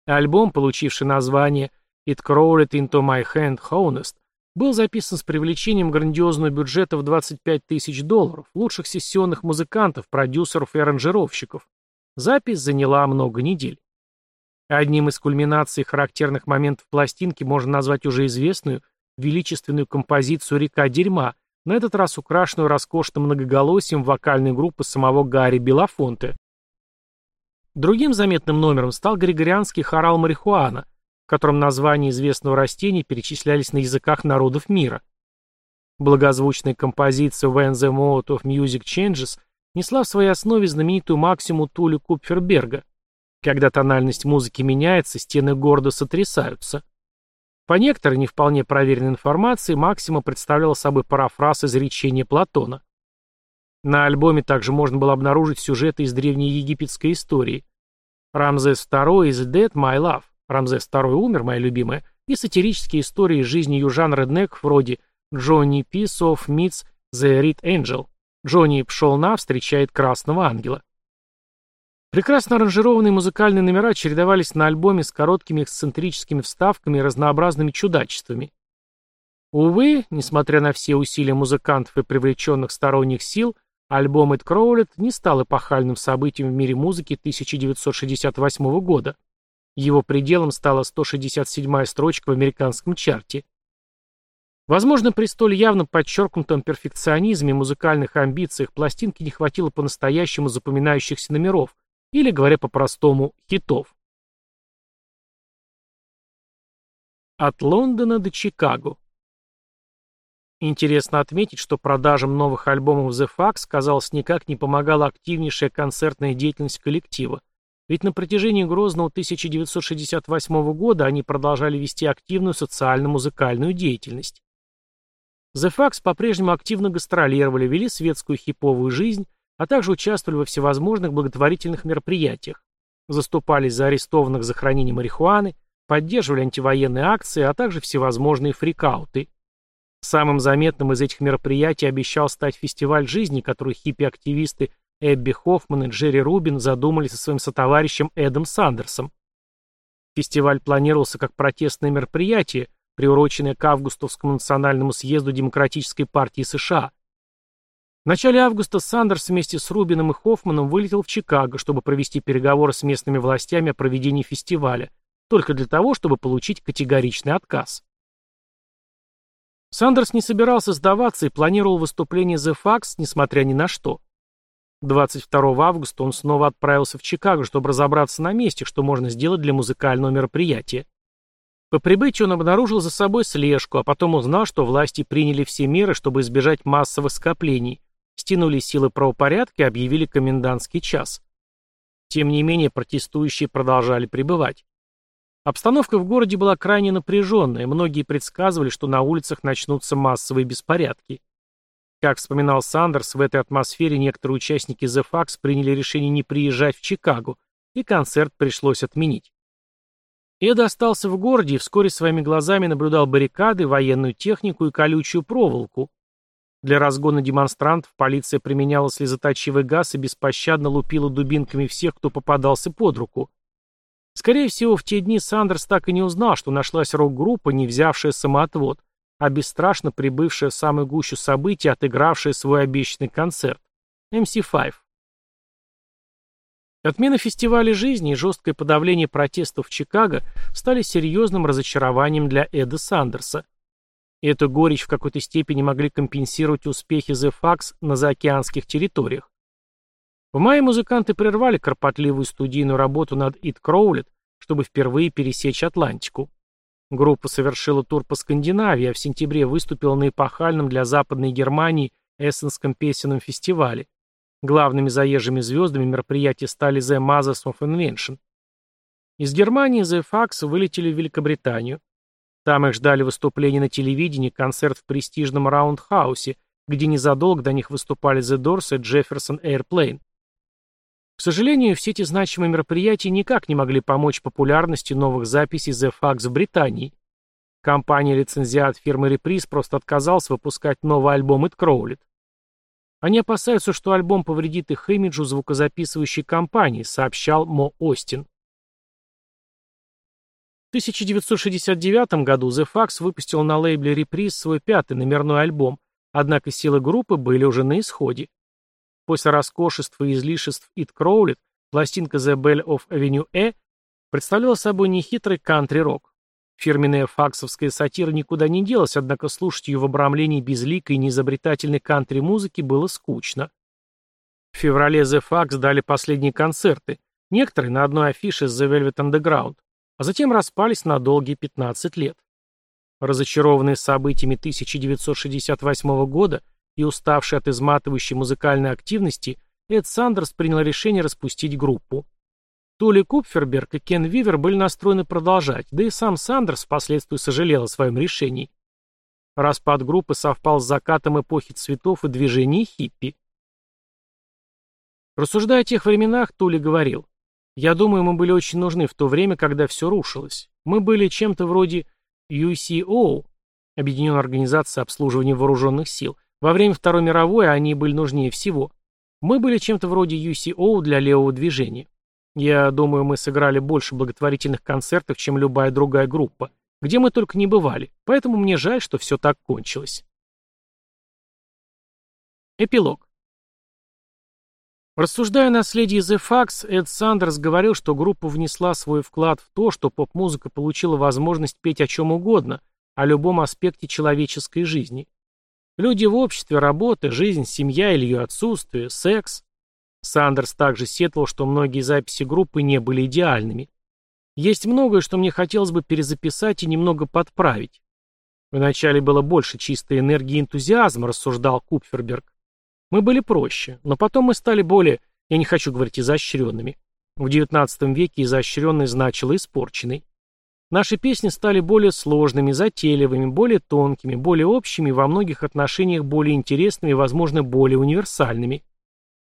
Альбом, получивший название «It Crawled Into My Hand Honest», был записан с привлечением грандиозного бюджета в 25 тысяч долларов, лучших сессионных музыкантов, продюсеров и аранжировщиков. Запись заняла много недель. Одним из кульминаций характерных моментов пластинки можно назвать уже известную, величественную композицию «Река дерьма», на этот раз украшенную роскошным многоголосием вокальной группы самого Гарри Белафонте. Другим заметным номером стал григорианский хорал «Марихуана», котором названия известного растения перечислялись на языках народов мира. Благозвучная композиция «When the Mode of Music Changes» несла в своей основе знаменитую максиму Тулю Купферберга. Когда тональность музыки меняется, стены города сотрясаются. По некоторой не вполне проверенной информации, Максима представляла собой парафраз изречения Платона. На альбоме также можно было обнаружить сюжеты из древней египетской истории. Рамзес II is dead, my love. Рамзес II умер, моя любимая, и сатирические истории из жизни южан реднеков вроде «Джонни Писов meets the Red Angel». Джонни Пшолна встречает Красного Ангела. Прекрасно аранжированные музыкальные номера чередовались на альбоме с короткими эксцентрическими вставками и разнообразными чудачествами. Увы, несмотря на все усилия музыкантов и привлеченных сторонних сил, альбом «It Crowled» не стал эпохальным событием в мире музыки 1968 года. Его пределом стала 167-я строчка в американском чарте. Возможно, при столь явно подчеркнутом перфекционизме музыкальных амбициях пластинки не хватило по-настоящему запоминающихся номеров, или, говоря по-простому, хитов. От Лондона до Чикаго. Интересно отметить, что продажам новых альбомов The Fax, казалось, никак не помогала активнейшая концертная деятельность коллектива. Ведь на протяжении грозного 1968 года они продолжали вести активную социально-музыкальную деятельность. The Fax по-прежнему активно гастролировали, вели светскую хиповую жизнь, а также участвовали во всевозможных благотворительных мероприятиях, заступались за арестованных за хранение марихуаны, поддерживали антивоенные акции, а также всевозможные фрикауты. Самым заметным из этих мероприятий обещал стать фестиваль жизни, который хиппи-активисты Эбби Хоффман и Джерри Рубин задумали со своим сотоварищем Эдом Сандерсом. Фестиваль планировался как протестное мероприятие, приуроченное к Августовскому национальному съезду Демократической партии США. В начале августа Сандерс вместе с Рубином и Хоффманом вылетел в Чикаго, чтобы провести переговоры с местными властями о проведении фестиваля, только для того, чтобы получить категоричный отказ. Сандерс не собирался сдаваться и планировал выступление The Fax, несмотря ни на что. 22 августа он снова отправился в Чикаго, чтобы разобраться на месте, что можно сделать для музыкального мероприятия. По прибытию он обнаружил за собой слежку, а потом узнал, что власти приняли все меры, чтобы избежать массовых скоплений, стянули силы правопорядка и объявили комендантский час. Тем не менее, протестующие продолжали пребывать. Обстановка в городе была крайне напряженная, многие предсказывали, что на улицах начнутся массовые беспорядки. Как вспоминал Сандерс, в этой атмосфере некоторые участники The Fax приняли решение не приезжать в Чикаго, и концерт пришлось отменить. Эд остался в городе и вскоре своими глазами наблюдал баррикады, военную технику и колючую проволоку. Для разгона демонстрантов полиция применяла слезоточивый газ и беспощадно лупила дубинками всех, кто попадался под руку. Скорее всего, в те дни Сандерс так и не узнал, что нашлась рок-группа, не взявшая самоотвод, а бесстрашно прибывшая в самую гущу событий, отыгравшая свой обещанный концерт. MC5. Отмена фестиваля жизни и жесткое подавление протестов в Чикаго стали серьезным разочарованием для Эда Сандерса. И эту горечь в какой-то степени могли компенсировать успехи The Fax на заокеанских территориях. В мае музыканты прервали кропотливую студийную работу над It Crowled, чтобы впервые пересечь Атлантику. Группа совершила тур по Скандинавии, а в сентябре выступила на эпохальном для Западной Германии Эссенском песенном фестивале. Главными заезжими звездами мероприятия стали The Mothers of Invention. Из Германии The Fax вылетели в Великобританию. Там их ждали выступления на телевидении, концерт в престижном Раундхаусе, где незадолго до них выступали The Doors и Jefferson Airplane. К сожалению, все эти значимые мероприятия никак не могли помочь популярности новых записей The Fax в Британии. Компания-лицензиат фирмы Reprise просто отказался выпускать новый альбом It Crowled. Они опасаются, что альбом повредит их имиджу звукозаписывающей компании, сообщал Мо Остин. В 1969 году The Fax выпустил на лейбле Reprise свой пятый номерной альбом, однако силы группы были уже на исходе. После роскошества и излишеств It Crowled пластинка The Bell of Avenue E представляла собой нехитрый кантри-рок. Фирменная факсовская сатира никуда не делась, однако слушать ее в обрамлении безликой и неизобретательной кантри-музыки было скучно. В феврале The Fax дали последние концерты, некоторые на одной афише с The Velvet Underground, а затем распались на долгие 15 лет. Разочарованный событиями 1968 года и уставший от изматывающей музыкальной активности, Эд Сандерс принял решение распустить группу. Тули Купферберг и Кен Вивер были настроены продолжать, да и сам Сандерс впоследствии сожалел о своем решении. Распад группы совпал с закатом эпохи цветов и движений хиппи. Рассуждая о тех временах, Тули говорил, я думаю, мы были очень нужны в то время, когда все рушилось. Мы были чем-то вроде UCO, Объединенной организации обслуживания вооруженных сил. Во время Второй мировой они были нужнее всего. Мы были чем-то вроде UCO для левого движения. Я думаю, мы сыграли больше благотворительных концертов, чем любая другая группа, где мы только не бывали, поэтому мне жаль, что все так кончилось. Эпилог. Рассуждая о наследии The Fax, Эд Сандерс говорил, что группа внесла свой вклад в то, что поп-музыка получила возможность петь о чем угодно, о любом аспекте человеческой жизни. Люди в обществе, работа, жизнь, семья или ее отсутствие, секс. Сандерс также сетовал, что многие записи группы не были идеальными. Есть многое, что мне хотелось бы перезаписать и немного подправить. Вначале было больше чистой энергии и энтузиазма, рассуждал Купферберг. Мы были проще, но потом мы стали более, я не хочу говорить изощренными. В XIX веке изощренный значило испорченный. Наши песни стали более сложными, затейливыми, более тонкими, более общими, во многих отношениях более интересными возможно, более универсальными.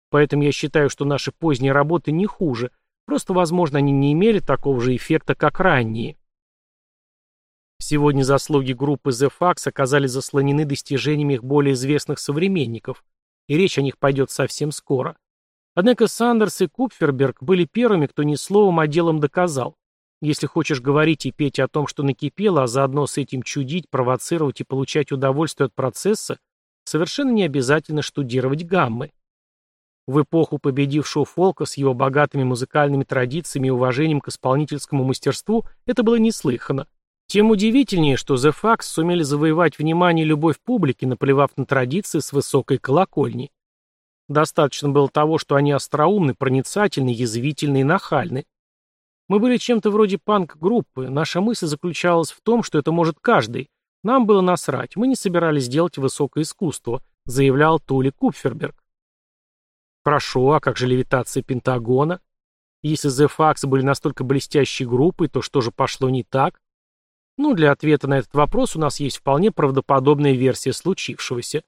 Поэтому я считаю, что наши поздние работы не хуже, просто, возможно, они не имели такого же эффекта, как ранние. Сегодня заслуги группы The Fax оказались заслонены достижениями их более известных современников – и речь о них пойдет совсем скоро. Однако Сандерс и Купферберг были первыми, кто ни словом, а делом доказал. Если хочешь говорить и петь о том, что накипело, а заодно с этим чудить, провоцировать и получать удовольствие от процесса, совершенно не обязательно штудировать гаммы. В эпоху победившего фолка с его богатыми музыкальными традициями и уважением к исполнительскому мастерству это было неслыхано. Тем удивительнее, что The Fax сумели завоевать внимание и любовь публики, наплевав на традиции с высокой колокольни. Достаточно было того, что они остроумны, проницательны, язвительны и нахальны. Мы были чем-то вроде панк-группы, наша мысль заключалась в том, что это может каждый. Нам было насрать, мы не собирались делать высокое искусство, заявлял Тули Купферберг. Хорошо, а как же левитация Пентагона? Если The Fax были настолько блестящей группой, то что же пошло не так? Ну, для ответа на этот вопрос у нас есть вполне правдоподобная версия случившегося.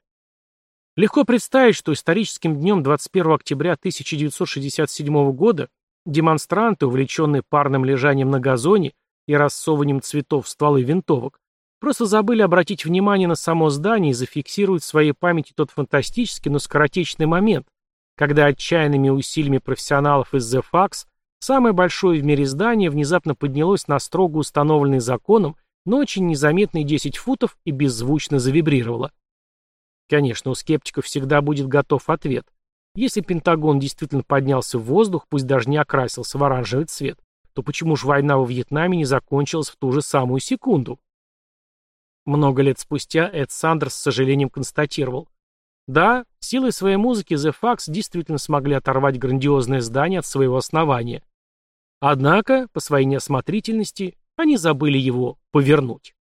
Легко представить, что историческим днем 21 октября 1967 года демонстранты, увлеченные парным лежанием на газоне и рассовыванием цветов в стволы винтовок, просто забыли обратить внимание на само здание и зафиксировать в своей памяти тот фантастический, но скоротечный момент, когда отчаянными усилиями профессионалов из The Fax Самое большое в мире здание внезапно поднялось на строго установленный законом, но очень незаметные 10 футов и беззвучно завибрировало. Конечно, у скептиков всегда будет готов ответ. Если Пентагон действительно поднялся в воздух, пусть даже не окрасился в оранжевый цвет, то почему же война во Вьетнаме не закончилась в ту же самую секунду? Много лет спустя Эд Сандерс с сожалением констатировал. Да, силой своей музыки The Fax действительно смогли оторвать грандиозное здание от своего основания. Однако, по своей неосмотрительности, они забыли его повернуть.